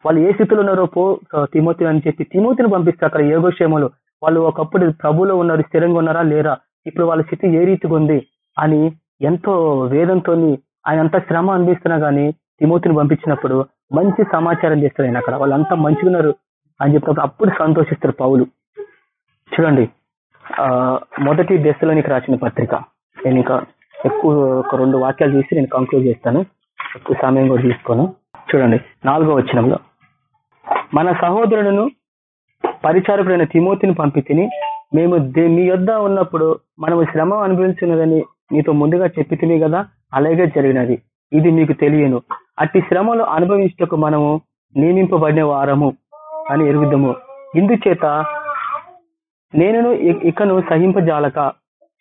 వాళ్ళు ఏ స్థితిలో ఉన్నారో పో తిమోతి అని చెప్పి తిమోతిని పంపిస్తే అక్కడ యోగక్షేమలు వాళ్ళు ఒకప్పుడు ప్రభులో ఉన్నారు స్థిరంగా ఉన్నారా లేరా? ఇప్పుడు వాళ్ళ స్థితి ఏ రీతిగా ఉంది అని ఎంతో వేదంతో ఆయన అంత శ్రమ అనిపిస్తున్నా గానీ తిమోతిని పంపించినప్పుడు మంచి సమాచారం చేస్తారు ఆయన అక్కడ. వాళ్ళంతా మంచిగున్నారు అని చెప్పినప్పుడు అప్పుడు సంతోషిస్తారు పౌలు. చూడండి. మొదటి దశలోనికి రాసిన పత్రిక. నేను ఇంకా ఎక్కువ ఒక రెండు వాక్యాలు చూసి నేను కంక్లూడ్ చేస్తాను. ఎక్కువ సమయం కూడా తీసుకోను. చూడండి నాలుగో వచనంలో. మన సహోదరులను పరిచారకుడైన తిమోతిని పంపితిని మేము మీ యొద్ద ఉన్నప్పుడు మనము శ్రమ అనుభవించినదని మీతో ముందుగా చెప్పితిమి కదా అలాగే జరిగినది. ఇది మీకు తెలియను. అట్టి శ్రమలు అనుభవించటకు మనము నియమింపబడిన వారము అని ఎరుగుదము. ఇందుచేత నేను ఇకను సహింపజాలక.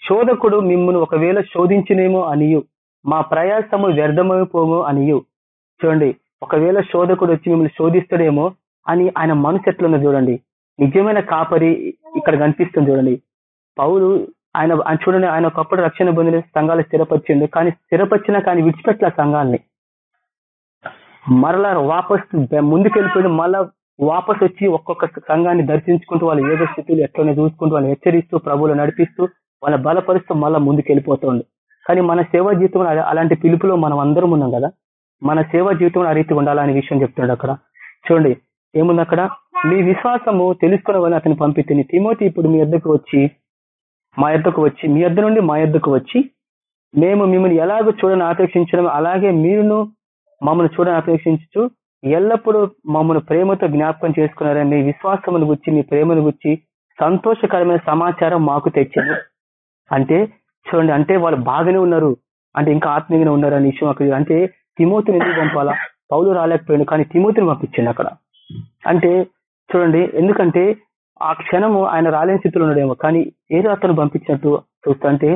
శోధకుడు మిమ్మల్ని ఒకవేళ శోధించినేమో అనియు. మా ప్రయాసము వ్యర్థమైపోము అనియు. చూడండి ఒకవేళ శోధకుడు వచ్చి మిమ్మల్ని శోధిస్తాడేమో అని ఆయన మనసు ఎట్లుందో చూడండి. నిజమైన కాపరి ఇక్కడ కనిపిస్తుంది చూడండి. పౌలు ఆయన చూడండి ఆయన ఒకప్పుడు రక్షణ పొందిన సంఘాలు స్థిరపరిచిండు కానీ స్థిరపరిచినా కానీ విడిచిపెట్టలే సంఘాలని. మరలా వాపస్ ముందుకెళ్ళిపోయి మళ్ళా వాపస్ వచ్చి ఒక్కొక్క సంఘాన్ని దర్శించుకుంటూ వాళ్ళ ఏదో స్థితిలో ఎట్లనే చూసుకుంటూ వాళ్ళు హెచ్చరిస్తూ ప్రభువులు నడిపిస్తూ వాళ్ళ బలపరుస్తూ మళ్ళీ ముందుకెళ్ళిపోతుంది కానీ మన సేవా జీవితంలో అలాంటి పిలుపులో మనం అందరం ఉన్నాం కదా? మన సేవా జీవితంలో ఆ రీతి ఉండాలనే విషయం చెప్తున్నాడు అక్కడ. చూడండి ఏముంది అక్కడ? మీ విశ్వాసము తెలుసుకోవాలని అతను పంపితే తిమోతి ఇప్పుడు మీ ఎద్దకు వచ్చి మా ఎద్దకు వచ్చి మీ ఎద్ద నుండి మా ఎద్దకు వచ్చి మేము మిమ్మల్ని ఎలాగో చూడని ఆపేక్షించడం అలాగే మీరును మమ్మల్ని చూడని ఆపేక్షించు ఎల్లప్పుడూ మమ్మల్ని ప్రేమతో జ్ఞాపకం చేసుకున్నారని మీ విశ్వాసమును గుచ్చి మీ ప్రేమను గుచ్చి సంతోషకరమైన సమాచారం మాకు తెచ్చారు అంటే చూడండి అంటే వాళ్ళు బాగానే ఉన్నారు అంటే ఇంకా ఆత్మీయంగా ఉన్నారు అనే విషయం అక్కడ అంటే తిమోతిని ఎందుకు పంపాలా? పౌలు రాలేకపోయాడు కానీ తిమోతిని పంపించండి అక్కడ. అంటే చూడండి ఎందుకంటే ఆ క్షణము ఆయన రాలేని స్థితిలో ఉన్నాడేమో కానీ ఏదో అతను పంపించినట్టు చూస్తుంటే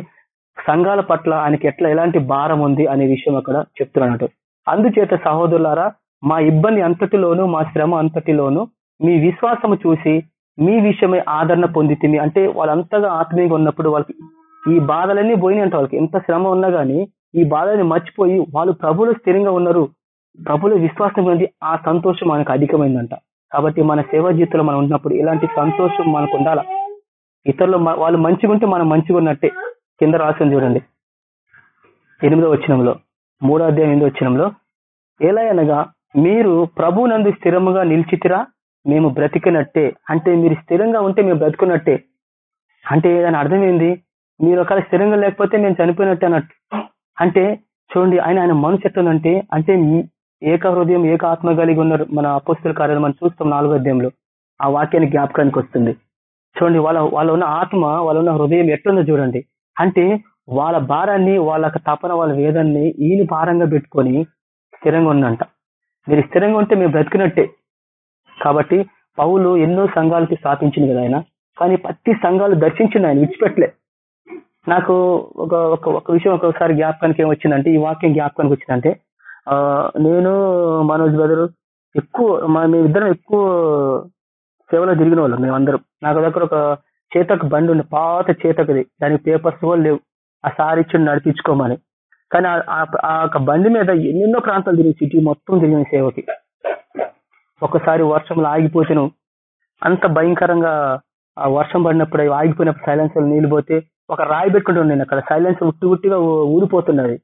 సంఘాల పట్ల ఆయనకి ఎట్లా ఎలాంటి భారం ఉంది అనే విషయం అక్కడ చెప్తున్నాడు అందుచేత సహోదరులారా మా ఇబ్బంది అంతటిలోను మా శ్రమ అంతటిలోను మీ విశ్వాసము చూసి మీ విషయమై ఆదరణ పొందితిమి అంటే వాళ్ళంతగా ఆత్మీయంగా ఉన్నప్పుడు వాళ్ళకి ఈ బాధలన్నీ పోయినాయి అంట వాళ్ళకి. ఎంత శ్రమ ఉన్నా కానీ ఈ బాధని మర్చిపోయి వాళ్ళు ప్రభులు స్థిరంగా ఉన్నారు. ప్రభులు విశ్వాసం ఉంది ఆ సంతోషం మనకు అధికమైందంట. కాబట్టి మన సేవా జీవితంలో మనం ఉన్నప్పుడు ఇలాంటి సంతోషం మనకు ఉండాల. ఇతరులు వాళ్ళు మంచిగా ఉంటే మనం మంచిగా ఉన్నట్టే. కింద రాసిన చూడండి. ఎనిమిదో వచ్చినంలో మూడో అధ్యాయం ఎనిమిదో వచ్చినంలో ఎలా అనగా మీరు ప్రభునందు స్థిరముగా నిలిచితిరా మేము బ్రతికినట్టే. అంటే మీరు స్థిరంగా ఉంటే మేము బ్రతుకున్నట్టే. అంటే దాని అర్థం ఏంది? మీరు ఒకవేళ స్థిరంగా లేకపోతే మేము చనిపోయినట్టే అన్నట్టు. అంటే చూడండి ఆయన ఆయన మనసు ఎట్లుందంటే అంటే మీ- ఏక హృదయం ఏక ఆత్మ కలిగి ఉన్నారు మన అపోస్తుల కార్యాలు మనం చూస్తాం నాలుగో అధ్యాయంలో. ఆ వాక్యాన్ని జ్ఞాపకానికి వస్తుంది. చూడండి వాళ్ళ వాళ్ళ ఉన్న ఆత్మ వాళ్ళ ఉన్న హృదయం ఎట్లుందో చూడండి. అంటే వాళ్ళ భారాన్ని వాళ్ళ తపన వాళ్ళ వేదాన్ని ఈయన భారంగా పెట్టుకొని స్థిరంగా ఉందంట మీరు స్థిరంగా ఉంటే మేము బ్రతికినట్టే. కాబట్టి పౌలు ఎన్నో సంఘాలకి స్థాపించింది కదా ఆయన. కానీ ప్రతి సంఘాలు దర్శించింది ఆయన విడిచిపెట్టలే. నాకు ఒక ఒక ఒక విషయం ఒకసారి జ్ఞాపకానికి ఏం వచ్చిందంటే ఈ వాక్యం జ్ఞాపకానికి వచ్చిందంటే ఆ, నేను మనోజ్ బ్రదర్ ఎక్కువ మా- మేమిద్దరం ఎక్కువ సేవలో తిరిగిన వాళ్ళం మేమందరం. నాకు దగ్గర ఒక చేతకు బండి ఉంది పాత చేతకది. దానికి పేపర్స్ కూడా లేవు. ఆ సారి ఇచ్చి నడిపించుకోమని. కానీ ఆ- యొక్క బండి మీద ఎన్నెన్నో ప్రాంతాలు తిరిగి సిటీ మొత్తం తిరిగిన సేవకి. ఒకసారి వర్షంలో ఆగిపోతేను అంత భయంకరంగా ఆ వర్షం పడినప్పుడు ఆగిపోయినప్పుడు సైలెన్స్ నీళ్ళు పోతే ఒక రాయి పెట్టుకుంటూ నేను అక్కడ. సైలెన్స్ ఉట్టి ఉట్టిగా ఊ- ఊడిపోతున్నది.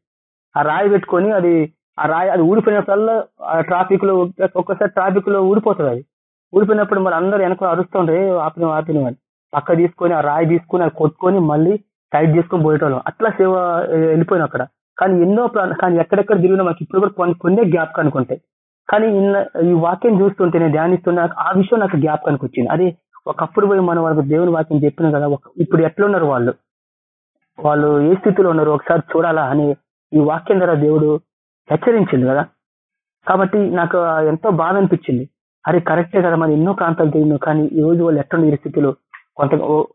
ఆ రాయి పెట్టుకొని అది ఆ రాయి అది ఊడిపోయినప్పుడల్లా ఆ ట్రాఫిక్లో ఒక్కసారి ట్రాఫిక్లో ఊడిపోతుంది అది. ఊడిపోయినప్పుడు మరి అందరూ వెనక అరుస్తుండే ఆపిన ఆపిన అని. పక్క తీసుకొని ఆ రాయి తీసుకొని అది కొట్టుకొని మళ్ళీ సైడ్ చేసుకొని పోయేటోళ్ళం. అట్లా సేవ వెళ్ళిపోయినా అక్కడ. కానీ ఎన్నో కానీ ఎక్కడెక్కడ తిరిగినా మాకు ఇప్పుడు కూడా కొన్ని కొన్నే జ్ఞాపకానికి ఉంటాయి కానీ ఇన్న ఈ వాక్యం చూస్తుంటే నేను ధ్యానిస్తున్నా ఆ విషయం నాకు జ్ఞాపకానికి వచ్చింది. అదే ఒకప్పుడు పోయి మనం వాళ్ళకి దేవుని వాక్యం చెప్పిన కదా ఇప్పుడు ఎట్లున్నారు వాళ్ళు? వాళ్ళు ఏ స్థితిలో ఉన్నారు? ఒకసారి చూడాలా అని ఈ వాక్యం ద్వారా దేవుడు హెచ్చరించింది కదా. కాబట్టి నాకు ఎంతో బాధ అనిపించింది. అరే కరెక్టే కదా మనం ఎన్నో ప్రాంతాలు తిరిగినాం కానీ ఈ రోజు వాళ్ళు ఎట్లున్నారు ఈ స్థితిలో? కొంత ఓ-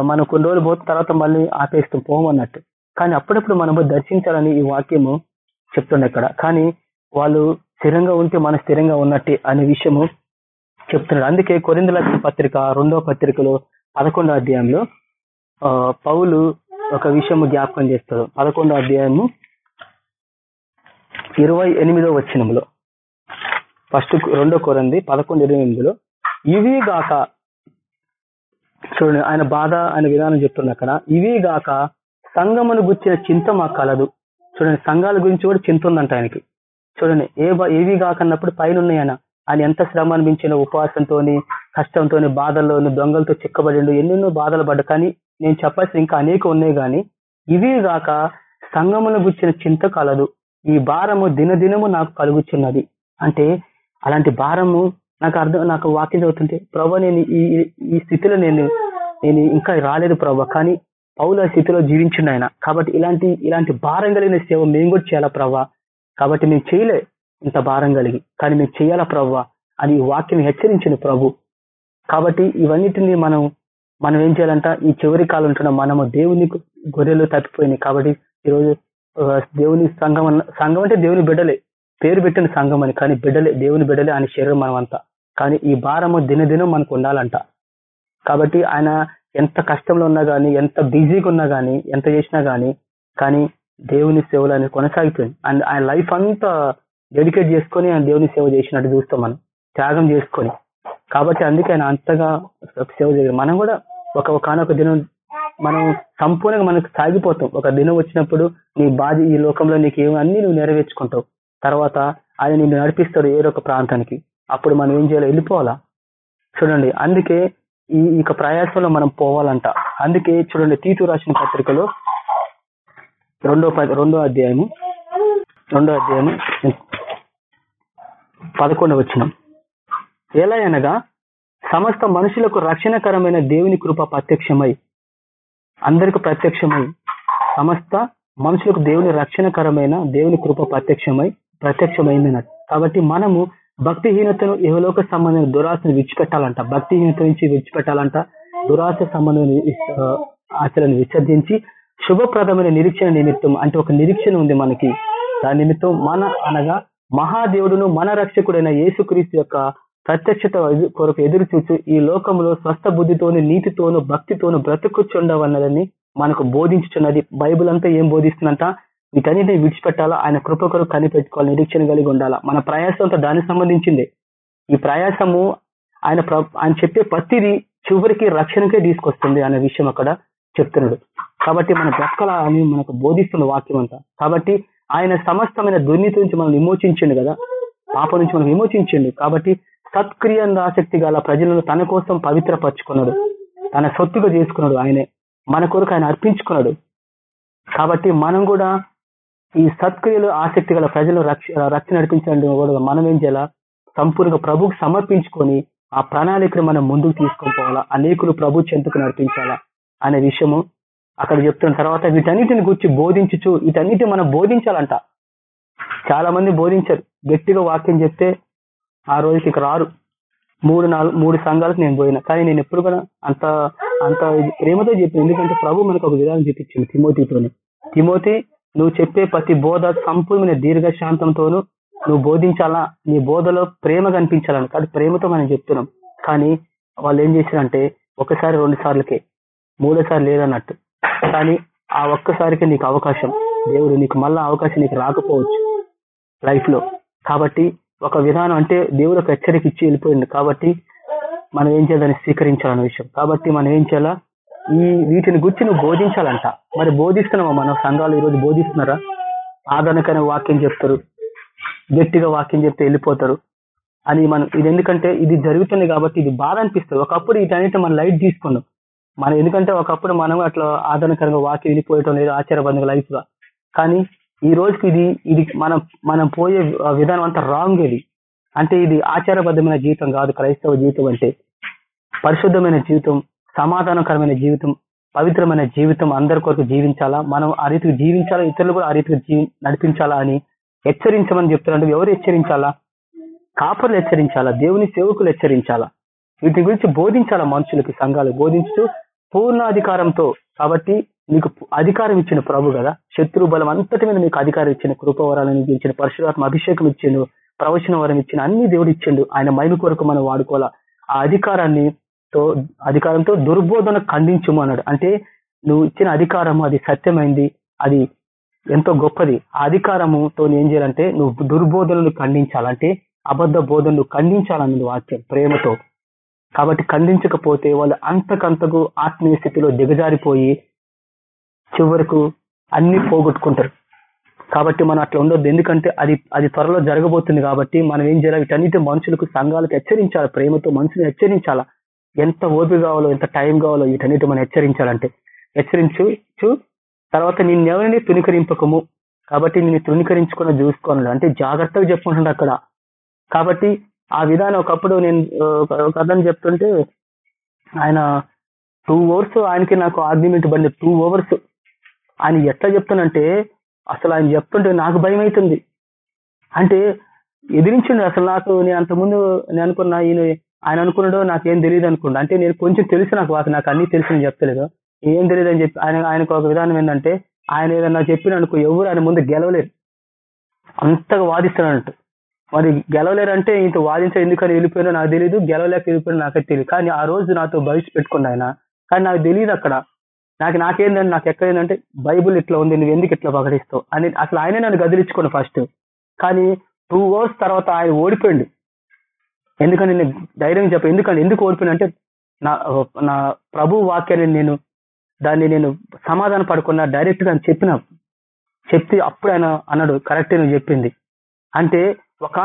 మనం కొన్ని రోజులు పోతే తర్వాత మళ్ళీ ఆపేస్తాం పోమన్నట్టు. కానీ అప్పుడప్పుడు మనం దర్శించాలని ఈ వాక్యము చెప్తుండే అక్కడ. కానీ వాళ్ళు స్థిరంగా ఉంటే మన స్థిరంగా ఉన్నట్టే అనే విషయము చెప్తున్నాడు. అందుకే కొరిందల పత్రిక రెండో పత్రికలో పదకొండో అధ్యాయంలో పౌలు ఒక విషయము జ్ఞాపకం చేస్తాడు. పదకొండో అధ్యాయము ఇరవై ఎనిమిదో వచ్చినములో ఫస్ట్ రెండో కొరంది పదకొండు ఇరవై ఎనిమిదిలో ఇవి గాక చూడండి ఆయన బాధ ఆయన విధానం చెప్తుంది అక్కడ. ఇవి గాక సంఘమును గుర్చిన చింత మాకు కలదు. చూడండి సంఘాల గురించి కూడా చింత ఉందంట ఆయనకి. చూడండి ఏ ఏవి కాకన్నప్పుడు పైన ఉన్నాయన ఆయన ఎంత శ్రమ అనిపించిన ఉపవాసంతోని కష్టంతోని బాధల్లోని దొంగలతో చిక్కబడిండు ఎన్నెన్నో బాధలు పడ్డ. కానీ నేను చెప్పాల్సిన ఇంకా అనేక ఉన్నాయి కానీ ఇవి గాక సంఘమును గుర్చిన చింత కలదు. ఈ భారము దినదినము నాకు కలుగుచున్నది. అంటే అలాంటి భారము నాకు అర్థం నాకు వాక్యం చదువుతుంటే ప్రభా నేను ఈ ఈ- ఈ స్థితిలో నేను నేను ఇంకా రాలేదు ప్రభా. కానీ పౌల స్థితిలో జీవించిండు ఆయన. కాబట్టి ఇలాంటి ఇలాంటి భారం కలిగిన సేవ మేము కూడా చేయాలా ప్రభా కాబట్టి మేము చేయలే ఇంత భారం కలిగి. కానీ మేము చేయాలా ప్రవ్వా? అని వాక్యం హెచ్చరించింది ప్రభు. కాబట్టి ఇవన్నిటిని మనం మనం ఏం చేయాలంట? ఈ చివరి కాలం ఉంటున్న మనము దేవుని గొర్రెలు తప్పిపోయినాయి. కాబట్టి ఈరోజు దేవుని సంఘం అన్న సంఘం అంటే దేవుని బిడ్డలే. పేరు పెట్టిన సంఘం అని. కానీ బిడ్డలే దేవుని బిడ్డలే ఆయన శరీరం మనమంతా. కానీ ఈ భారము దినదినం మనకు ఉండాలంట. కాబట్టి ఆయన ఎంత కష్టంలో ఉన్నా కానీ ఎంత బిజీగా ఉన్నా కానీ ఎంత చేసినా కానీ కానీ దేవుని సేవలు అనేది కొనసాగిపోయింది. అండ్ ఆయన లైఫ్ అంతా డెడికేట్ చేసుకొని ఆయన దేవుని సేవ చేసినట్టు చూస్తాం మనం త్యాగం చేసుకొని. కాబట్టి అందుకే ఆయన అంతగా సేవ చేయాలి మనం కూడా ఒక ఒకనొక దినం మనం సంపూర్ణంగా మనకు సాగిపోతాం. ఒక దినం వచ్చినప్పుడు నీ బాధ ఈ లోకంలో నీకు ఏమి అన్ని నువ్వు నెరవేర్చుకుంటావు. తర్వాత ఆయన నిన్ను నడిపిస్తాడు ఏదో ఒక ప్రాంతానికి. అప్పుడు మనం ఏం చేయాలి? వెళ్ళిపోవాలా? చూడండి. అందుకే ఈ ఇక ప్రయాసంలో మనం పోవాలంట. అందుకే చూడండి తీతు రాసిన పత్రికలో రెండో రెండో అధ్యాయము రెండో అధ్యాయము పదకొండు వచ్చిన ఎలా అనగా సమస్త మనుషులకు రక్షణకరమైన దేవుని కృప ప్రత్యక్షమై అందరికి ప్రత్యక్షమై సమస్త మనుషులకు దేవుని రక్షణకరమైన దేవుని కృప ప్రత్యక్షమై ప్రత్యక్షమైందన్నట్టు కాబట్టి మనము భక్తిహీనతను యహలోక సంబంధమైన దురాశను విడిచిపెట్టాలంట. భక్తిహీనత నుంచి విడిచిపెట్టాలంట. దురాశ సంబంధమైన ఆశలను విసర్జించి శుభప్రదమైన నిరీక్షణ నిమిత్తం అంటే ఒక నిరీక్షణ ఉంది మనకి. దాని నిమిత్తం మన అనగా మహాదేవుడును మన రక్షకుడైన యేసుక్రీస్తు యొక్క ప్రత్యక్షత కొరకు ఎదురు చూచు ఈ లోకంలో స్వస్థ బుద్ధితోను నీతితోను భక్తితోను బ్రతుకుచుండవన్నదని మనకు బోధించుచున్నది. బైబిల్ అంతా ఏం బోధిస్తుందంట? వీటన్నిటిని విడిచిపెట్టాలా? ఆయన కృప కొరకు కనిపెట్టుకోవాలి నిరీక్షణ కలిగి ఉండాలా? మన ప్రయాసం అంతా దానికి సంబంధించింది. ఈ ప్రయాసము ఆయన ఆయన చెప్పే ప్రతిదీ చివరికి రక్షణకే తీసుకొస్తుంది అనే విషయం అక్కడ చెప్తున్నాడు. కాబట్టి మన బ్రతకల అని మనకు బోధిస్తున్న వాక్యం అంతా. కాబట్టి ఆయన సమస్తమైన దుర్నీతి నుంచి మనం విమోచించిండు కదా? పాప నుంచి మనం విమోచించిండు. కాబట్టి సత్క్రియ ఆసక్తి గల ప్రజలను తన కోసం పవిత్రపరచుకున్నాడు. తన సొత్తుగా చేసుకున్నాడు ఆయనే. మన కొరకు ఆయన అర్పించుకున్నాడు. కాబట్టి మనం కూడా ఈ సత్క్రియలు ఆసక్తి గల ప్రజలు రక్ష రక్షణ నడిపించండి కూడా మనం ఏం చేయాలా? సంపూర్ణంగా ప్రభుకు సమర్పించుకొని ఆ ప్రణాళికను మనం ముందుకు తీసుకొని పోవాలా? అనేకులు ప్రభు చెంతకు నడిపించాలా? అనే విషయము అక్కడ చెప్తున్న తర్వాత వీటన్నిటిని గురించి బోధించుచు వీటన్నిటి మనం బోధించాలంట. చాలా మంది బోధించారు. గట్టిగా వాక్యం చెప్తే ఆ రోజుకి ఇక రారు. మూడు నాలుగు మూడు సంఘాలకు నేను పోయినా. కానీ నేను ఎప్పుడు కూడా అంత అంత ప్రేమతో చెప్పాను. ఎందుకంటే ప్రభు మనకు ఒక విధానం చూపించింది తిమోతితోనే. తిమోతి నువ్వు చెప్పే ప్రతి బోధ సంపూర్ణమైన దీర్ఘశాంతంతోనూ నువ్వు బోధించాలా? నీ బోధలో ప్రేమ కనిపించాలని కాదు ప్రేమతో మనం చెప్తున్నాం. కానీ వాళ్ళు ఏం చేశారంటే ఒకసారి రెండు సార్లకే మూడోసారి లేదన్నట్టు. కానీ ఆ ఒక్కసారికి నీకు అవకాశం. దేవుడు నీకు మళ్ళా అవకాశం నీకు రాకపోవచ్చు లైఫ్లో కాబట్టి ఒక విధానం అంటే దేవుడు ఒక హెచ్చరిక ఇచ్చి వెళ్ళిపోయింది కాబట్టి మనం ఏం చేయాలని స్వీకరించాలన్న విషయం. కాబట్టి మనం ఏం చేయాలా? ఈ వీటిని గురించి నువ్వు బోధించాలంట. మరి బోధిస్తున్నావా మన సంఘాలు ఈరోజు బోధిస్తున్నారా? ఆదరణకైన వాక్యం చెప్తారు. గట్టిగా వాక్యం చెప్తే వెళ్ళిపోతారు. అని మనం ఇది ఎందుకంటే ఇది జరుగుతుంది కాబట్టి ఇది బాధ అనిపిస్తుంది. ఒకప్పుడు వీటన్నిటి మనం లైట్ తీసుకున్నాం. మనం ఎందుకంటే ఒకప్పుడు మనం అట్లా ఆదరణకరంగా వాకి వెళ్ళిపోయటం లేదు ఆచారబంధంగా లైఫ్గా కానీ ఈ రోజుకి ఇది ఇది మనం మనం పోయే విధానం అంతా రాంగ్ ఇది. అంటే ఇది ఆచారబద్ధమైన జీవితం కాదు క్రైస్తవ జీవితం అంటే. పరిశుద్ధమైన జీవితం సమాధానకరమైన జీవితం పవిత్రమైన జీవితం అందరి కొరకు జీవించాలా? మనం ఆ రీతికి జీవించాలా? ఇతరులు కూడా ఆ రీతికి జీవి నడిపించాలా అని హెచ్చరించమని చెప్తున్నాడు. ఎవరు హెచ్చరించాలా? కాపర్లు హెచ్చరించాలా? దేవుని సేవకులు హెచ్చరించాలా? వీటి గురించి బోధించాలా మనుషులకి సంఘాలు బోధించు పూర్ణ అధికారంతో కాబట్టి మీకు అధికారం ఇచ్చిన ప్రభు కదా. శత్రు బలం అంతటి మీద మీకు అధికారం ఇచ్చిన కృపవరాలను ఇచ్చిన పరశురాత్మ అభిషేకం ఇచ్చిండు ప్రవచన వరం ఇచ్చిన అన్ని దేవుడు ఇచ్చిండు. ఆయన మైలు కొరకు మనం వాడుకోవాలా? ఆ అధికారాన్ని తో అధికారంతో దుర్బోధన ఖండించుము అన్నాడు. అంటే నువ్వు ఇచ్చిన అధికారము అది సత్యమైంది అది ఎంతో గొప్పది. ఆ అధికారముతో ఏం చేయాలంటే నువ్వు దుర్బోధనలు ఖండించాలంటే అబద్ధ బోధనలు ఖండించాలన్నది వాక్యం ప్రేమతో. కాబట్టి ఖండించకపోతే వాళ్ళు అంతకంతకు ఆత్మీయ స్థితిలో దిగజారిపోయి చివరకు అన్ని పోగొట్టుకుంటారు. కాబట్టి మనం అట్లా ఉండొద్దు. ఎందుకంటే అది అది త్వరలో జరగబోతుంది కాబట్టి మనం ఏం చేయాలి? వీటన్నిటి మనుషులకు సంఘాలకు హెచ్చరించాలి. ప్రేమతో మనుషులు హెచ్చరించాలా? ఎంత ఓపిక కావాలో ఎంత టైం కావాలో వీటన్నిటి మనం హెచ్చరించాలంటే హెచ్చరించు తర్వాత నిన్నెవరిని తునికరింపకము కాబట్టి నేను తృణీకరించుకుని చూసుకోను. అంటే జాగ్రత్తగా చెప్పుకుంటుండే అక్కడ. కాబట్టి ఆ విధానం ఒకప్పుడు నేను ఒక అర్థం చెప్తుంటే ఆయన టూ అవర్స్ ఆయనకి నాకు ఆర్గ్యుమెంట్ బండి టూ అవర్స్. ఆయన ఎట్లా చెప్తానంటే అసలు ఆయన చెప్తుంటే నాకు భయం అవుతుంది అంటే ఎదిరించండి అసలు నాకు నేను అంతకుముందు నేను అనుకున్నా ఈయన ఆయన అనుకున్నాడో నాకేం తెలియదు అనుకున్నా అంటే నేను కొంచెం తెలుసు నాకు వాకి నాకు అన్ని తెలుసు నేను చెప్తలేదు. ఏం తెలియదు అని చెప్పి ఆయన ఆయనకు ఒక విధానం ఏంటంటే ఆయన ఏదన్నా చెప్పిన అనుకో ఎవరు ఆయన ముందు గెలవలేరు. అంతగా వాదిస్తున్నాడంట మరి గెలవలేరంటే ఇంత వాదించే ఎందుకని వెళ్ళిపోయినా నాకు తెలియదు గెలవలేక వెళ్ళిపోయినా నాకే తెలియదు కానీ ఆ రోజు నాతో భవిష్య పెట్టుకున్న ఆయన కానీ నాకు తెలియదు అక్కడ. నాకు నాకేందంటే నాకు ఎక్కడ ఏంటంటే బైబుల్ ఇట్లా ఉంది నువ్వు ఎందుకు ఇట్లా ప్రకటిస్తావు? అని అసలు ఆయనే నన్ను గదిలించుకున్నాను ఫస్ట్. కానీ టూ అవర్స్ తర్వాత ఆయన ఓడిపోయింది ఎందుకని నేను ధైర్యం చెప్ప ఎందుకంటే ఎందుకు ఓడిపోయిన అంటే నా నా ప్రభు వాక్యాన్ని నేను దాన్ని నేను సమాధాన పడుకున్నా డైరెక్ట్గా అని చెప్పిన చెప్తే అప్పుడు ఆయన అన్నాడు కరెక్ట్ నువ్వు చెప్పింది. అంటే ఒక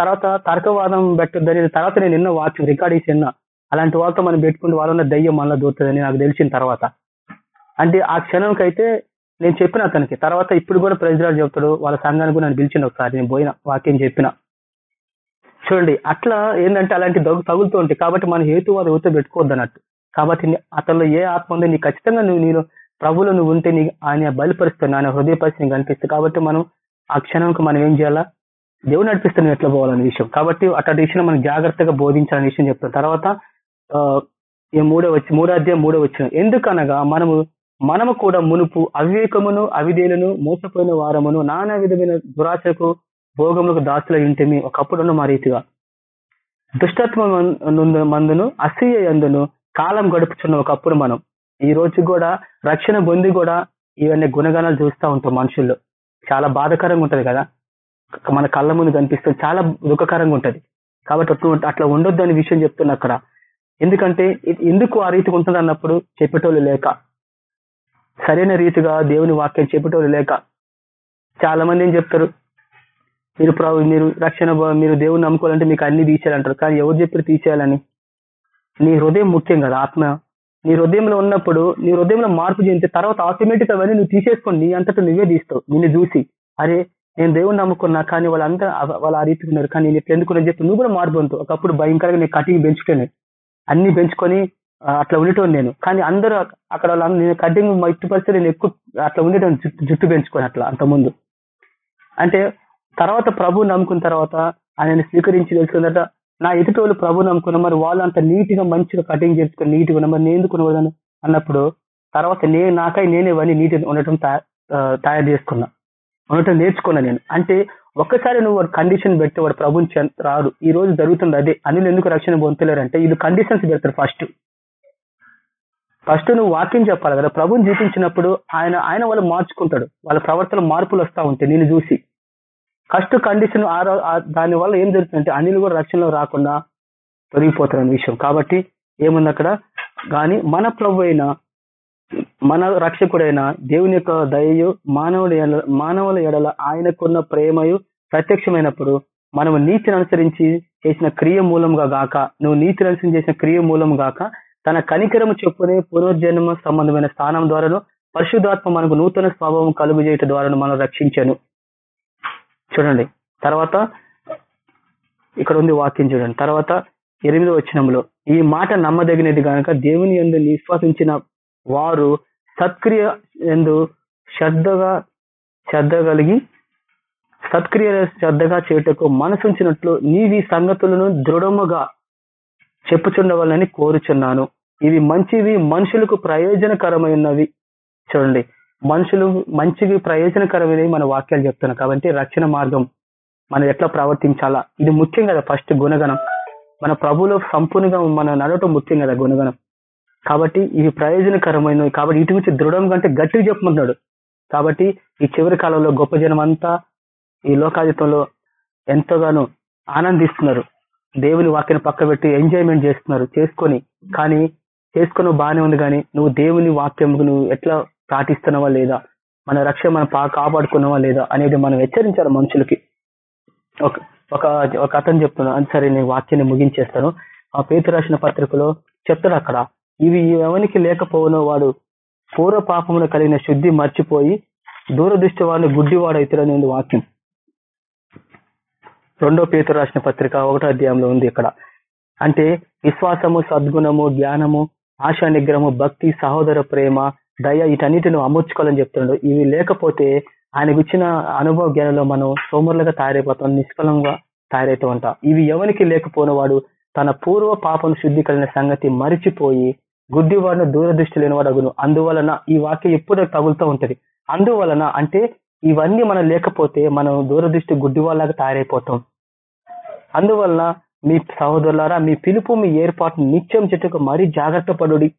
తర్వాత తర్కవాదం పెట్టద్దని తర్వాత నేను ఎన్నో వాక్యం రికార్డింగ్స్ విన్నా అలాంటి వాళ్ళతో మనం పెట్టుకుంటే వాళ్ళ దయ్యం మనలో దూరుతుందని నాకు తెలిసిన తర్వాత. అంటే ఆ క్షణంకైతే నేను చెప్పిన అతనికి తర్వాత ఇప్పుడు కూడా ప్రెసిడెంట్ చెప్తాడు వాళ్ళ సంఘానికి కూడా నన్ను పిలిచిండు ఒకసారి నేను పోయిన వాక్యం చెప్పిన. చూడండి అట్లా ఏంటంటే అలాంటి దగ్గు తగులుతూ ఉంటాయి. కాబట్టి మన హేతువాద ఊత పెట్టుకోవద్దు అన్నట్టు. కాబట్టి అతనిలో ఏ ఆత్మ ఉందో నీ ఖచ్చితంగా నువ్వు నేను ప్రభులో నువ్వు ఉంటే నీ ఆయన బయలుపరుస్తాను ఆయన హృదయపరిచి నీకు అనిపిస్తుంది. కాబట్టి మనం ఆ క్షణంకి మనం ఏం చేయాలా? దేవుడు నడిపిస్తే నువ్వు ఎట్లా పోవాలనే విషయం. కాబట్టి అట్లాంటి విషయం మనం జాగ్రత్తగా బోధించాలనే విషయం చెప్తాం తర్వాత ఈ మూడో వచ్చి మూడో అధ్యాయం మూడో వచ్చిన ఎందుకనగా మనము మనము కూడా మునుపు అవివేకమును అవిధేయులను మోసపోయిన వారమును నానా విధమైన దురాశకు భోగములకు దాసుల ఇంటిమి ఒకప్పుడు మా రీతిగా. దుష్టత్వం మందును అసూయ ఎందును కాలం గడుపుచున్న ఒకప్పుడు మనం. ఈ రోజు కూడా రక్షణ పొంది కూడా ఇవన్నీ గుణగణాలు చూస్తూ ఉంటాం మనుషుల్లో. చాలా బాధకరంగా ఉంటది కదా. మన కళ్ళ ముందు కనిపిస్తుంది చాలా దుఃఖకరంగా ఉంటది. కాబట్టి అట్లా ఉండొద్దు అనే విషయం చెప్తున్నా అక్కడ. ఎందుకంటే ఎందుకు ఆ రీతికి ఉంటుంది అన్నప్పుడు చెప్పేటోళ్ళు లేక. సరైన రీతిగా దేవుని వాక్యం చెప్పేటోళ్ళు లేక. చాలా మంది ఏం చెప్తారు? మీరు మీరు రక్షణ మీరు దేవుని నమ్ముకోవాలంటే మీకు అన్ని తీసేయాలంటారు. కానీ ఎవరు చెప్పారు తీసేయాలని? నీ హృదయం ముఖ్యం కదా ఆత్మ. నీ హృదయంలో ఉన్నప్పుడు నీ హృదయంలో మార్పు చెందితే తర్వాత ఆటోమేటిక్ అవన్నీ నువ్వు తీసేసుకోండి నీ అంతటా నువ్వే తీస్తావు నిన్ను చూసి. అరే నేను దేవుని నమ్ముకున్నా కానీ వాళ్ళంతా వాళ్ళ ఆ రీతికి ఉన్నారు. కానీ నేను ఇట్లా చెప్పి నువ్వు కూడా మార్పు అంతు ఒకప్పుడు భయంకరంగా నేను కటింగ్ పెంచుకునే అన్ని పెంచుకొని అట్లా ఉండేటోని నేను. కానీ అందరూ అక్కడ నేను కటింగ్ ఇటు పరిస్థితి నేను ఎక్కువ అట్లా ఉండేటోని జుట్టు పెంచుకొని అట్లా అంతకుముందు. అంటే తర్వాత ప్రభు నమ్ముకున్న తర్వాత ఆయన స్వీకరించి తెలుసుకున్నట నా ఎదుటోళ్ళు ప్రభు నమ్ముకున్న మరి వాళ్ళు అంత నీట్గా మంచిగా కటింగ్ చేసుకుని నీట్గా మరి నేను ఎందుకు అన్నప్పుడు తర్వాత నేను నాకై నేనే ఇవన్నీ నీటి ఉండటం తయారు చేసుకున్నా. ఉండటం నేర్చుకున్నా నేను. అంటే ఒక్కసారి నువ్వు వాడు కండిషన్ పెట్టి వాడు ప్రభుని రాడు. ఈ రోజు జరుగుతుంది అదే. అనిలు ఎందుకు రక్షణ పొందుతలేరంటే ఇది కండిషన్స్ పెడతారు ఫస్ట్ ఫస్ట్ నువ్వు వాక్యం చెప్పాలి కదా. ప్రభుని జీవించినప్పుడు ఆయన ఆయన వాళ్ళు మార్చుకుంటాడు. వాళ్ళ ప్రవర్తన మార్పులు వస్తూ ఉంటాయి. నేను చూసి. ఫస్ట్ కండిషన్ దాని వల్ల ఏం జరుగుతుందంటే అనిల్ కూడా రక్షణలో రాకుండా తొలగిపోతారు అనే విషయం. కాబట్టి ఏముంది అక్కడ? కానీ మన ప్రభు అయిన మన రక్షకుడైన దేవుని యొక్క దయయు మానవుడి మానవుల ఎడల ఆయనకున్న ప్రేమయు ప్రత్యక్షమైనప్పుడు మనము నీతిని అనుసరించి చేసిన క్రియ మూలంగా గాక నువ్వు నీతిని అనుసరించి చేసిన క్రియ మూలం గాక తన కనికరము చెప్పునే పునర్జన్మ సంబంధమైన స్థానం ద్వారాను పరిశుద్ధాత్మ మనకు నూతన స్వభావం కలుగు చేయటం ద్వారా మనం రక్షించాను. చూడండి. తర్వాత ఇక్కడ ఉంది వాక్యం చూడండి. తర్వాత ఎనిమిదో వచ్చినంలో ఈ మాట నమ్మదగినది కనుక దేవుని ఎందు నిశ్వాసించిన వారు సత్క్రియ ఎందు శ్రద్ధగా శ్రద్ధ కలిగి సత్క్రియ శ్రద్ధగా చేయుటకు మనసుంచినట్లు నీవి సంగతులను దృఢముగా చెప్పుచుండవాలని కోరుచున్నాను. ఇవి మంచివి మనుషులకు ప్రయోజనకరమైనవి. చూడండి. మనుషులు మంచికి ప్రయోజనకరమైనవి మన వాక్యాలు చెప్తున్నాం. కాబట్టి రక్షణ మార్గం మనం ఎట్లా ప్రవర్తించాలా? ఇది ముఖ్యం కదా ఫస్ట్ గుణగణం. మన ప్రభులో సంపూర్ణంగా మనం నడవటం ముఖ్యం కదా గుణగణం. కాబట్టి ఇవి ప్రయోజనకరమైనవి. కాబట్టి ఇటు నుంచి దృఢం కంటే గట్టిగా చెప్పుకుంటున్నాడు కాబట్టి ఈ చివరి కాలంలో గొప్ప జనం అంతా ఈ లోకాజితంలో ఎంతగానో ఆనందిస్తున్నారు. దేవుని వాక్యను పక్క పెట్టి ఎంజాయ్మెంట్ చేస్తున్నారు. చేసుకొని కానీ చేసుకున్న బాగానే ఉంది కానీ నువ్వు దేవుని వాక్యం నువ్వు ఎట్లా పాటిస్తున్నావా లేదా? మన రక్షణ మనం కాపాడుకున్నావా లేదా అనేది మనం హెచ్చరించాలి మనుషులకి. ఒక ఒక అతను చెప్తున్నాను సరే నేను వాక్యాన్ని ముగించేస్తాను. ఆ పేరు రాసిన పత్రికలో చెప్తాడు అక్కడ. ఇవి ఎవరికి లేకపోవనో వాడు పూర్వ పాపమును కలిగిన శుద్ధి మర్చిపోయి దూరదృష్టి వాడిని గుడ్డివాడు అవుతాడని వాక్యం. రెండో పేరు రాసిన పత్రిక ఒకటో అధ్యాయంలో ఉంది ఇక్కడ. అంటే విశ్వాసము సద్గుణము జ్ఞానము ఆశా నిగ్రహము భక్తి సహోదర ప్రేమ దయ నువ్వు అమర్చుకోవాలని చెప్తున్నాడు. ఇవి లేకపోతే ఆయనకు ఇచ్చిన అనుభవ జ్ఞానంలో మనం సోమరులుగా తయారైపోతాం నిష్ఫలంగా ఉంటాం ఇవి ఎవరికి లేకపోయిన వాడు తన పూర్వ పాపను శుద్ధి కలిగిన సంగతి మరిచిపోయి గుడ్డివాడిన దూరదృష్టి లేనివాడు అగును. అందువలన ఈ వాక్యం ఎప్పుడు తగులుతూ ఉంటది. అందువలన అంటే ఇవన్నీ మనం లేకపోతే మనం దూరదృష్టి గుడ్డివాళ్ళగా తయారైపోతాం. అందువలన మీ సహోదరులారా మీ పిలుపు మీ ఏర్పాటు నిత్యం చెట్టుకు మరీ జాగ్రత్త పడుడి.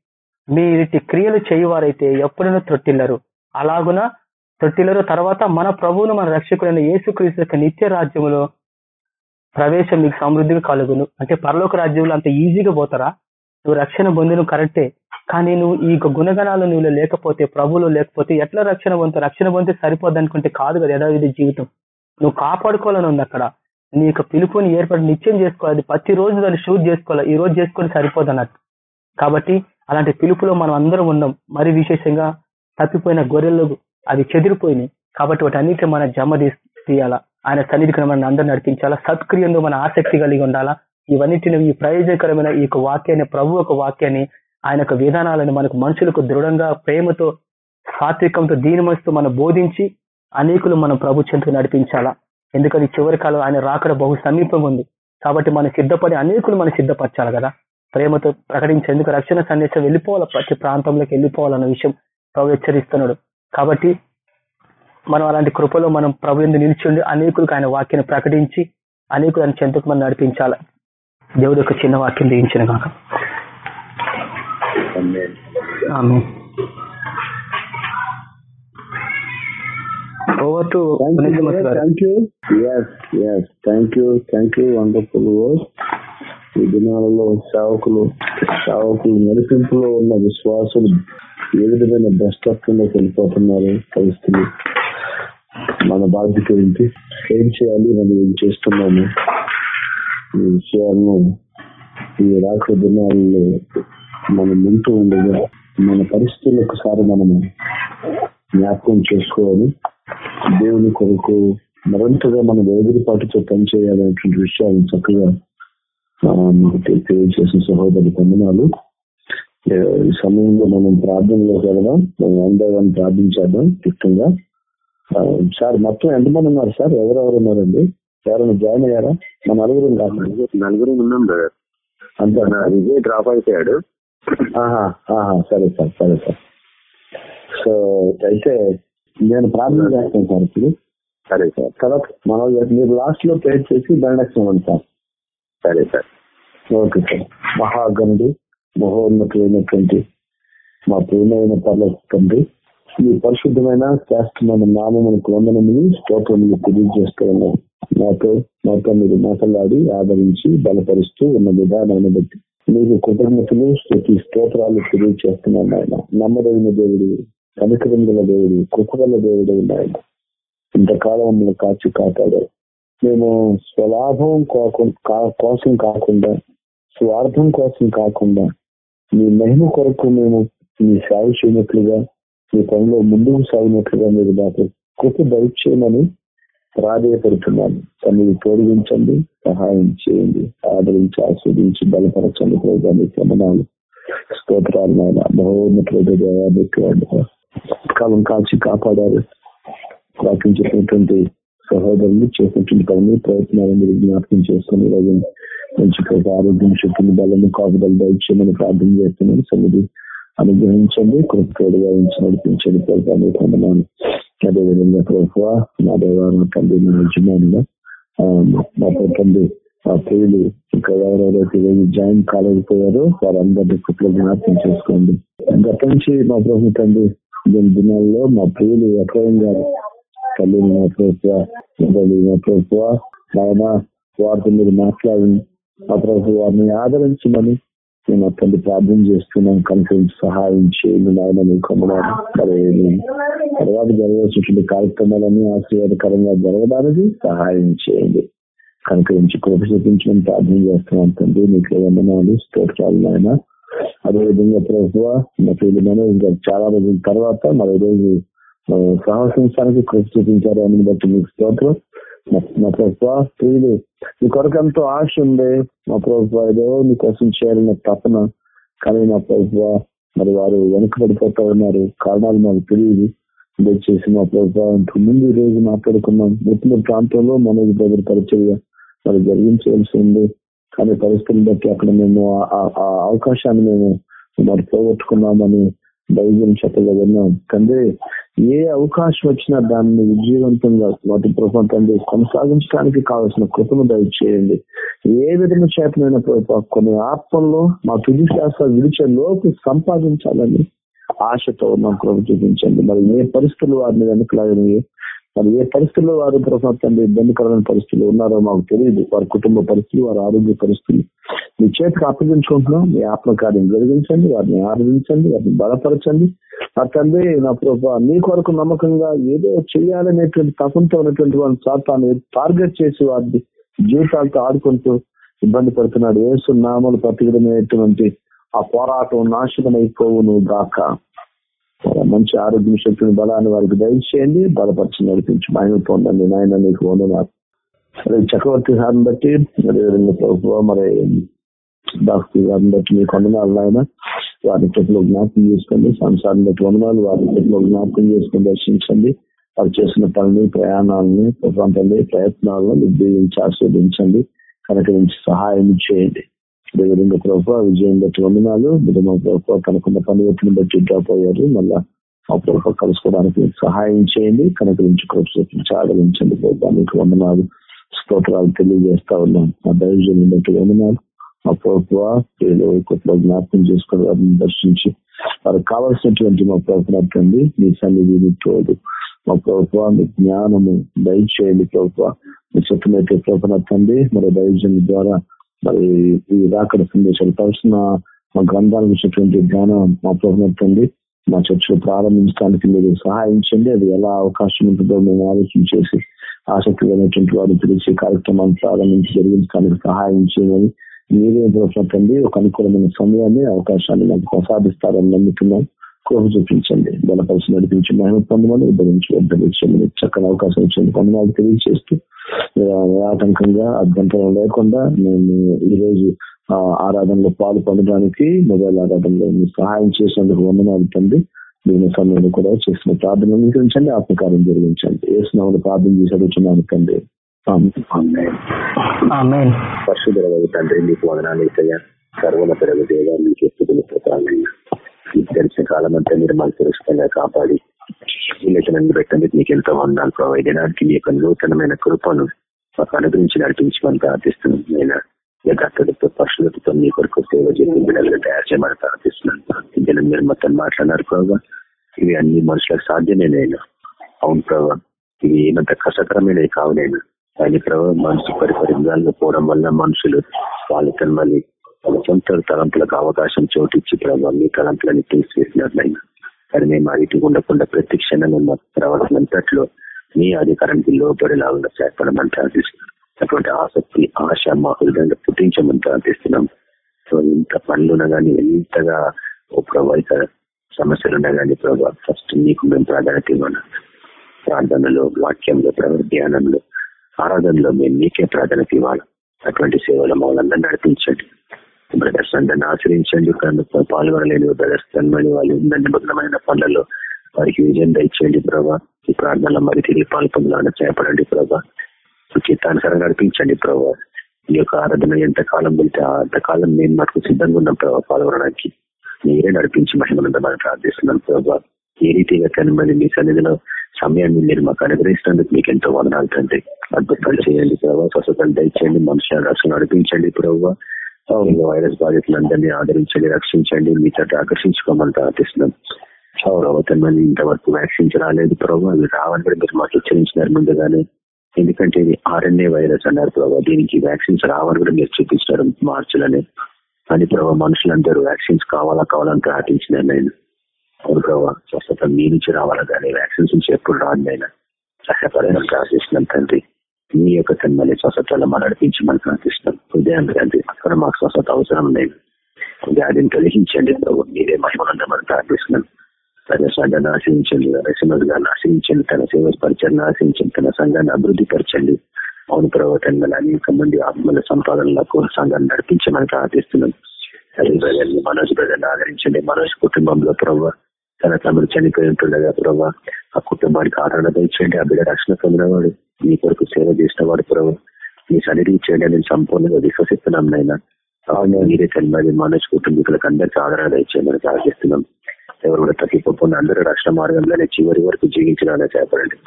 మీరిటి క్రియలు చేయువారైతే ఎప్పుడైనా త్రొట్టిల్లరు. అలాగున త్రొట్టిల్లరు తర్వాత మన ప్రభువును మన రక్షకుడైన యేసుక్రీస్తు యొక్క నిత్య రాజ్యములో ప్రవేశం మీకు సమృద్ధిగా కలుగును. అంటే పరలోక రాజ్యంలో అంత ఈజీగా పోతారా? నువ్వు రక్షణ పొందిన కరెక్టే. కానీ నువ్వు ఈ యొక్క గుణగణాలు నువ్వు లేకపోతే ప్రభువులు లేకపోతే ఎట్లా రక్షణ పొందుతావు? రక్షణ పొందితే సరిపోద్ది అనుకుంటే కాదు కదా యథావిధి జీవితం. నువ్వు కాపాడుకోవాలని ఉంది అక్కడ. నీ యొక్క పిలుపుని ఏర్పడి నిత్యం చేసుకోవాలి. ప్రతి రోజు దాన్ని షూట్ చేసుకోవాలి. ఈ రోజు చేసుకొని సరిపోదు అన్నట్టు కాబట్టి అలాంటి పిలుపులో మనం అందరం ఉన్నాం. మరి విశేషంగా తప్పిపోయిన గొర్రెలు అవి చెదిరిపోయినాయి. కాబట్టి వాటి అన్నిటి మన జమ తీయాలా? ఆయన సన్నిధికి మనం అందరూ నడిపించాలా? సత్క్రియంలో మన ఆసక్తి కలిగి ఉండాలా? ఇవన్నిటిని ఈ ప్రయోజనకరమైన ఈ యొక్క వాక్యాన్ని ప్రభు ఒక వాక్యాన్ని ఆయన యొక్క విధానాలను మనకు మనుషులకు దృఢంగా ప్రేమతో సాత్వికంతో దీనిమస్తూ మనం బోధించి అనేకులు మనం ప్రభు చెంతకు నడిపించాలా? ఎందుకని చివరి కాలం ఆయన రాకడ బహు సమీపంగా ఉంది. కాబట్టి మనం సిద్ధపడి అనేకులు మనం సిద్ధపరచాలి కదా? ప్రేమతో ప్రకటించేందుకు రక్షణ సందేశం వెళ్ళిపోవాలి ప్రతి ప్రాంతంలోకి వెళ్ళిపోవాలన్న విషయం ప్రభు హెచ్చరిస్తున్నాడు. కాబట్టి మనం అలాంటి కృపలో మనం ప్రభు ఎందు నిలిచిండి అనేకులకు ఆయన వాక్యాన్ని ప్రకటించి అనేకులు ఆయన చెంతకు మనం నడిపించాలి. దేవుడు ఒక చిన్న వాక్యం దీయించిన కాక over to thank you thank you thank you wonderful ఈ దినాలలో సేవకులు సేవకులు నడిపింపులో ఉన్న విశ్వాసులు ఏ విధమైన భ్రష్టత్వంలో వెళ్ళిపోతున్నారు పరిస్థితులు మన బాధ్యత ఏంటి? ఏం చేయాలి? మనం ఏం చేస్తున్నాము? ఈ విషయాలను ఈ రాక దినాలలో మనం వింటూ ఉండగా మన పరిస్థితులు ఒకసారి మనము జ్ఞాపకం చేసుకోవాలి. దేవుని కొరకు మరింతగా మనం ఎదురుపాటుతో పనిచేయాలనేటువంటి విషయాలను చక్కగా తెలియజేసిన సహోదరి పొందనాలు ఈ సమయంలో మనం ప్రార్థనలో కలదా. మనం అందరం ప్రార్థించేద్దాం క్లుప్తంగా. సార్ మొత్తం ఎంతమంది ఉన్నారు సార్? ఎవరెవరు ఉన్నారండి? ఎవరైనా జాయిన్ అయ్యారా? మన నలుగురు నలుగురు ఉన్నాం బ్రదర్. అంతే. విజయ్ డ్రాప్ అయిపోయాడు. సరే సార్ సరే సార్. సో అయితే నేను ప్రార్థన చేస్తాను సార్ ఇప్పుడు. సరే సార్. తర్వాత మన మీరు లాస్ట్లో ప్రేర్ చేసి దండక్షం సార్. సరే సార్. Okay sir. మహాగణుడు మహోన్నతులైనటువంటి మా ప్రేమైన పర్లకు తండ్రి మీ పరిశుద్ధమైన శాస్త్రమైన నామమునకు వందనములు స్తోత్రములు తెలియజేస్తున్నాం నాతో మాతో మీరు మాట్లాడి ఆదరించి బలపరుస్తూ ఉన్న విధానాన్ని బట్టి మీకు కృతజ్ఞతలు ప్రతి స్తోత్రాలు తెలియజేస్తున్నాను ఆయన నమ్మదగిన దేవుడు కనికరంగుల దేవుడు కృపగల దేవుడు ఆయన. ఇంతకాలం కాచి కాపాడారు. మేము స్వలాభం కోసం కాకుండా స్వార్థం కోసం కాకుండా మీ మహిమ కొరకు మేము మీ సాగు చేయనట్లుగా మీ పనిలో ముందుకు సాగినట్లుగా మీరు మాకు కృప దయచేయమని ప్రాధాయపడుతున్నాను తనని తోడిగించండి సహాయం చేయండి ఆదరించి ఆస్వాదించి బలపరచండి. ప్రభుత్వాన్ని సమనాలు స్తోత్రాలు నాయన. మహోన్నతుల దేవాన్ని కాలం కాల్చి కాపాడారు. వాక్యం చెప్పినటువంటి సహోదరులు చేసినటువంటి పనులు ప్రయత్నాలను మీరు జ్ఞాపకం చేసుకుని ఈరోజు మంచి ఆరోగ్యం శక్తిని బలం కాపుదలు దయచేయమని ప్రార్థన చేస్తున్నాను. సన్నిధి అనుగ్రహించండి. కృపగా ఉంచి నడిపించండి. ప్రభుత్వాన్ని పొందనాను అదేవిధంగా ప్రభు నా దేవ తండ్రి నా యజమానిగా మా తండ్రి ఆ ప్రియులు ఇంకా ఎవరెవరైతే ఈరోజు జాయిన్ కాలేకపోయారో వారందరినీ కృపలో జ్ఞాపకం చేసుకోండి. గత నుంచి మా ప్రభుత్వం తండ్రి దీని దినాల్లో మా ప్రియులు ఎక్కడ గారు కలిగిన ప్రభుత్వ మా ప్రభుత్వ ఆయన వారితో మీరు మాట్లాడండి. ఆ ప్రభు వారిని ఆదరించమని నేను అతన్ని ప్రార్థన చేస్తున్నాం కనుక సహాయం చేయండి నాయన మీకు తర్వాత జరగవలసినటువంటి కార్యక్రమాలన్నీ ఆశీర్వాదకరంగా జరగడానికి సహాయం చేయండి. కనుక నుంచి కృప చూపించమని ప్రార్థన చేస్తున్నాం తండ్రి. మీకు వందనాలు స్తోత్రాలు నాయన. అదేవిధంగా ప్రభుత్వ మా పిల్లలు చాలా రోజుల తర్వాత మరో రోజు సాహసించడానికి కృషి చూపించారు అని బట్టి మీకు స్తోత్రం. మా ప్రభుత్వ స్త్రీలు మీ కొరకు ఎంతో ఆశ ఉంది మా ప్రభుత్వ ఏదో మీకోసం చేయాలన్న తపన కానీ మా ప్రభుత్వ మరి వారు వెనుకబడిపోతా ఉన్నారు. కారణాలు మాకు తెలియదు. దయచేసి మా ప్రభుత్వ ముందు ఈ రోజు మాట్లాడుకున్నాం. ముత్తుల ప్రాంతంలో మనోజ్ బ్రదర్ పరిచయ మరి జరిగించవలసి ఉంది. కానీ పరిస్థితులు బట్టి అక్కడ మేము ఆ- ఆ అవకాశాన్ని మేము మరి పోగొట్టుకున్నామని బైబిల్ చెప్పగలుగున్నాం కంటే ఏ అవకాశం వచ్చినా దాన్ని విజయవంతంగా వాటి ప్రభావం తండ్రి కొనసాగించడానికి కావలసిన కృపను దయచేయండి. ఏ విధంగా చేతనైన ప్రభావ కొన్ని ఆత్మల్లో మా తుది శాస్త్ర విడిచే లోపు సంపాదించాలని ఆశతో మా కృప చూపించండి. మరి ఏ పరిస్థితులు వారిని వెనుకలాగని మరి ఏ పరిస్థితుల్లో వారు ప్రసాదండి ఇబ్బందికరమైన పరిస్థితులు ఉన్నారో మాకు తెలియదు వారి కుటుంబ పరిస్థితులు వారి ఆరోగ్య పరిస్థితులు. మీ చేతికి అప్పగించుకుంటున్నాం. మీ ఆత్మకార్యం జరిగించండి. వారిని ఆరాధించండి. వారిని బలపరచండి. ఆ తండ్రి నా ప్రభావ నీ కొరకు నమ్మకంగా ఏదో చేయాలనేటువంటి తపంతో ఉన్నటువంటి వాళ్ళ సాతాన్ని టార్గెట్ చేసి వారిని జీవితాలతో ఆడుకుంటూ ఇబ్బంది పడుతున్నాడు. ఏసు నామలు ప్రతిగడమైనటువంటి ఆ పోరాటం నాశనమైపోవును గాక. మంచి ఆరోగ్య శక్తిని బలాన్ని వారికి దయచేయండి. బలపరిచి నడిపించి. మహిమ పొందండి. నాయన నీకు వందనాలు. మరి చక్రవర్తి గారిని బట్టి అదేవిధంగా ప్రభుత్వ మరి డాక్టర్ గారిని బట్టి మీకు వందనాలు నాయన. వారి చెట్లు జ్ఞాపకం చేసుకోండి. సంసారం బట్టి వందనాలు. వారి చెట్లు జ్ఞాపకం చేసుకుని దర్శించండి. వారు చేసిన పనులు ప్రయాణాలని ప్రపంచండి ప్రయత్నాలను నిర్దేశించి ఆస్వాదించండి. కనుకరించి సహాయం చేయండి. అదేవిధంగా ప్రభుత్వ విజయం బట్టి వందనాలు మీరు మా ప్రభుత్వ కనుకున్న పని బట్టి డ్రాప్ అయ్యారు. మళ్ళా ఆ ప్రభుత్వ కలుసుకోవడానికి సహాయం చేయండి. కనుకరించి కృపి ఆదరించండి ప్రభుత్వ వందనాలు స్తోత్రాలు తెలియజేస్తా ఉన్నాం. మా దైవజన్ బట్టి వందనాలు. మా ప్రభుత్వ కొత్త జ్ఞాపకం చేసుకుని వారిని దర్శించి వారికి కావాల్సినటువంటి మా ప్రభుత్వం మీ సన్నిధిని తోడు. మా ప్రభుత్వ మీ జ్ఞానము దయచేయండి ప్రభుత్వ మీ చెప్పినట్టు ప్రభుత్వ తండ్రి మరి దైవజన్ ద్వారా మరి ఈ రాకడ సందేశాలు కలిసిన మా గ్రంథాలకు ఇచ్చినటువంటి జ్ఞానం మా ప్రభుత్వండి మా చర్చలు ప్రారంభించడానికి మీరు సహాయించండి అది ఎలా అవకాశం ఉంటుందో మేము ఆలోచించేసి ఆసక్తి కలిగినటువంటి వారు తెలిసి కార్యక్రమాన్ని ప్రారంభించి జరిగించడానికి సహాయం చేయమని మీరే తండ్రి ఒక అనుకూలమైన సమయాన్ని అవకాశాన్ని మాకు ప్రసాదిస్తారని నమ్ముతున్నాం. కృప చూపించండి. బలపరిచి నడిపించి మహిమ పొందమని ఉద్ధరించి వద్దగించండి చక్కని అవకాశం ఇచ్చింది పొందనాలు తెలియజేస్తూ ఆటంకంగా అభ్యంతరం లేకుండా మేము ఈ రోజు ఆరాధనలో పాలు పొందడానికి మొబైల్ ఆరాధనలో మీరు సహాయం చేసేందుకు వందనాలు తండ్రి దీని సమయంలో కూడా చేసిన ప్రార్థన అంగీకరించండి ఆత్మకార్యం జరిగించండి. ఏ స్నామను ప్రార్థన చేసి అడుగుతున్నాను తండ్రి. పరిశుద్ధ తండ్రి మీకు వదనాలు ఇసయ్యా సర్వన పెరగ దేవ మీకు ఎత్తుకుని పోతానైనా తెలిసిన కాలం అంతా మీరు మాకు సురక్షితంగా కాపాడి విలేచనని పెట్టండి మీకు ఎంతో వందాలు ప్రొవైడడానికి మీ యొక్క నూతనమైన కృపను మాకు అనుగ్రహించి నడిపించమని మనం ప్రార్థిస్తున్నాం నేను యథార్థతతో పశువులతో మీ కొరకు సేవ చేసి బిడ్డలు తయారు చేయమని ప్రార్థిస్తున్నాను. ఇందులో మీరు మొత్తం మాట్లాడినారు ప్రభావ ఇవి అన్ని మనుషులకు సాధ్యమేనైనా. అవును ప్రభావ ఇవి ఏమంత కష్టకరమైనవి కావునైనా. కానీ ప్రభావ మనసు పరిపరిగాల్లో పోవడం వల్ల మనుషులు వాళ్ళ మళ్ళీ సొంత తలంపులకు అవకాశం చోటిచ్చి ప్రభావ మీ తలంపులని తీసివేసినట్లయినా కానీ మేము అడిగి ఉండకుండా ప్రతి క్షణం మా ప్రవర్తనంతట్లో మీ అధికారానికి లోపడేలాగా చేపడమని ప్రార్థిస్తున్నాం అటువంటి ఆసక్తి ఆశ మా హృదయంగా పుట్టించమని ప్రార్థిస్తున్నాం సో ఇంత పనులున్నా కానీ ఎంతగా ఒక వైక సమస్యలున్నా కానీ ప్రభావ ఫస్ట్ నీకు మేము ప్రాధాన్యత ఇవ్వను. ప్రార్థనలో వాక్యంలో ప్రభావ ధ్యానంలో ఆరాధనలో మేము నీకే ప్రాధాన్యత ఇవ్వాలి. అటువంటి సేవలు మమ్మల్ని నడిపించండి. బ్రదర్స్ అందరిని ఆచరించండి. పాల్గొనలేని బ్రదర్స్ తన్మని వాళ్ళు నిమగ్నమైన పనులలో వారికి విజయం దయచేయండి ప్రభా. ఈ ప్రార్థనలో మరి తిరిగి పాల్పొందాలని చేపడండి ప్రభా. చిత్తానుసారంగా నడిపించండి ప్రభా. ఈ యొక్క ఆరాధన ఎంత కాలం వెళ్తే అంతకాలం మేము మాకు సిద్ధంగా ఉన్నాం ప్రభావ పాల్గొనడానికి. మీరే నడిపించి మహిమనందమని ప్రార్థిస్తున్నాం ప్రభా. ఏ రీతిగా కనుమని మీ సన్నిధిలో సమయాన్ని మీరు మాకు అనుగ్రహిస్తున్నందుకు మీకు ఎంతో వదనాలు తండ్రి. అద్భుతాలు చేయండి ప్రభావ స్వస్థతలు దయచేయండి. మనుషుల రక్షణ నడిపించండి ప్రభావ వైరస్ బాధితులందరినీ ఆదరించండి రక్షించండి మీతో ఆకర్షించుకోమని ప్రార్థిస్తున్నాం. మళ్ళీ ఇంతవరకు వ్యాక్సిన్స్ రాలేదు ప్రభావ అవి రావని కూడా మీరు మాకు హెచ్చరించినారు ముందుగానే. ఎందుకంటే ఇది ఆర్ఎన్ఏ వైరస్ అన్నారు ప్రభావ దీనికి వ్యాక్సిన్స్ రావని కూడా మీరు చూపించారు మార్చిలోనే. అని ప్రభావ మనుషులందరూ వ్యాక్సిన్స్ కావాలా కావాలని ప్రార్థించినారు నేను. అవును ప్రభావ స్వస్థత మీ నుంచి రావాలా కానీ వ్యాక్సిన్స్ నుంచి ఎప్పుడు రాను నేను. సహాయపడేలా ప్రార్థిస్తున్నాను తండ్రి. నీ యొక్క తన్మల్లి స్వస్థతలో మనం నడిపించి మనం ప్రార్థిస్తున్నాం. ఉదయం తండ్రి అక్కడ మాకు స్వస్థత అవసరం లేదు. వ్యాధిని కలిగించండి ప్రభు మీరే మహిమనందమని ప్రార్థిస్తున్నాం. తన సంఘాన్ని ఆశ్రయించండి నరసింహ ఆశ్రయించండి తన సేవ పరిచయాన్ని ఆశ్రయించండి తన సంఘాన్ని అభివృద్ధి పరచండి. అవును ప్రవర్తన అనేక మంది ఆత్మల సంపాదనలకు సంఘాన్ని నడిపించమని ప్రార్థిస్తున్నాం. బ్రదర్ని మనోజ్ బ్రదర్ని ఆదరించండి. మనోజ్ కుటుంబంలో ప్రభావ తన తమను చనిపోయి ఉంటుండగా ప్రభావ ఆ కుటుంబానికి ఆదరణ తెచ్చండి ఆ బిడ్డ రక్షణ పొందినవాడు. మీ కొరకు సేవ చేసిన వాడు ప్రభావ మీ సన్నిధి చేయడం నేను సంపూర్ణంగా విశ్వసిస్తున్నాం నైనా మీరే తల్లి మనోజ్ కుటుంబీకులకు అందరికీ ఆదరణ ఇచ్చేయమని ప్రార్థిస్తున్నాం. ఎవరు కూడా తప్పిపోకుండా అందరూ రాష్ట్ర మార్గంలోనే చివరి వరకు జీవించాలని చేపడండి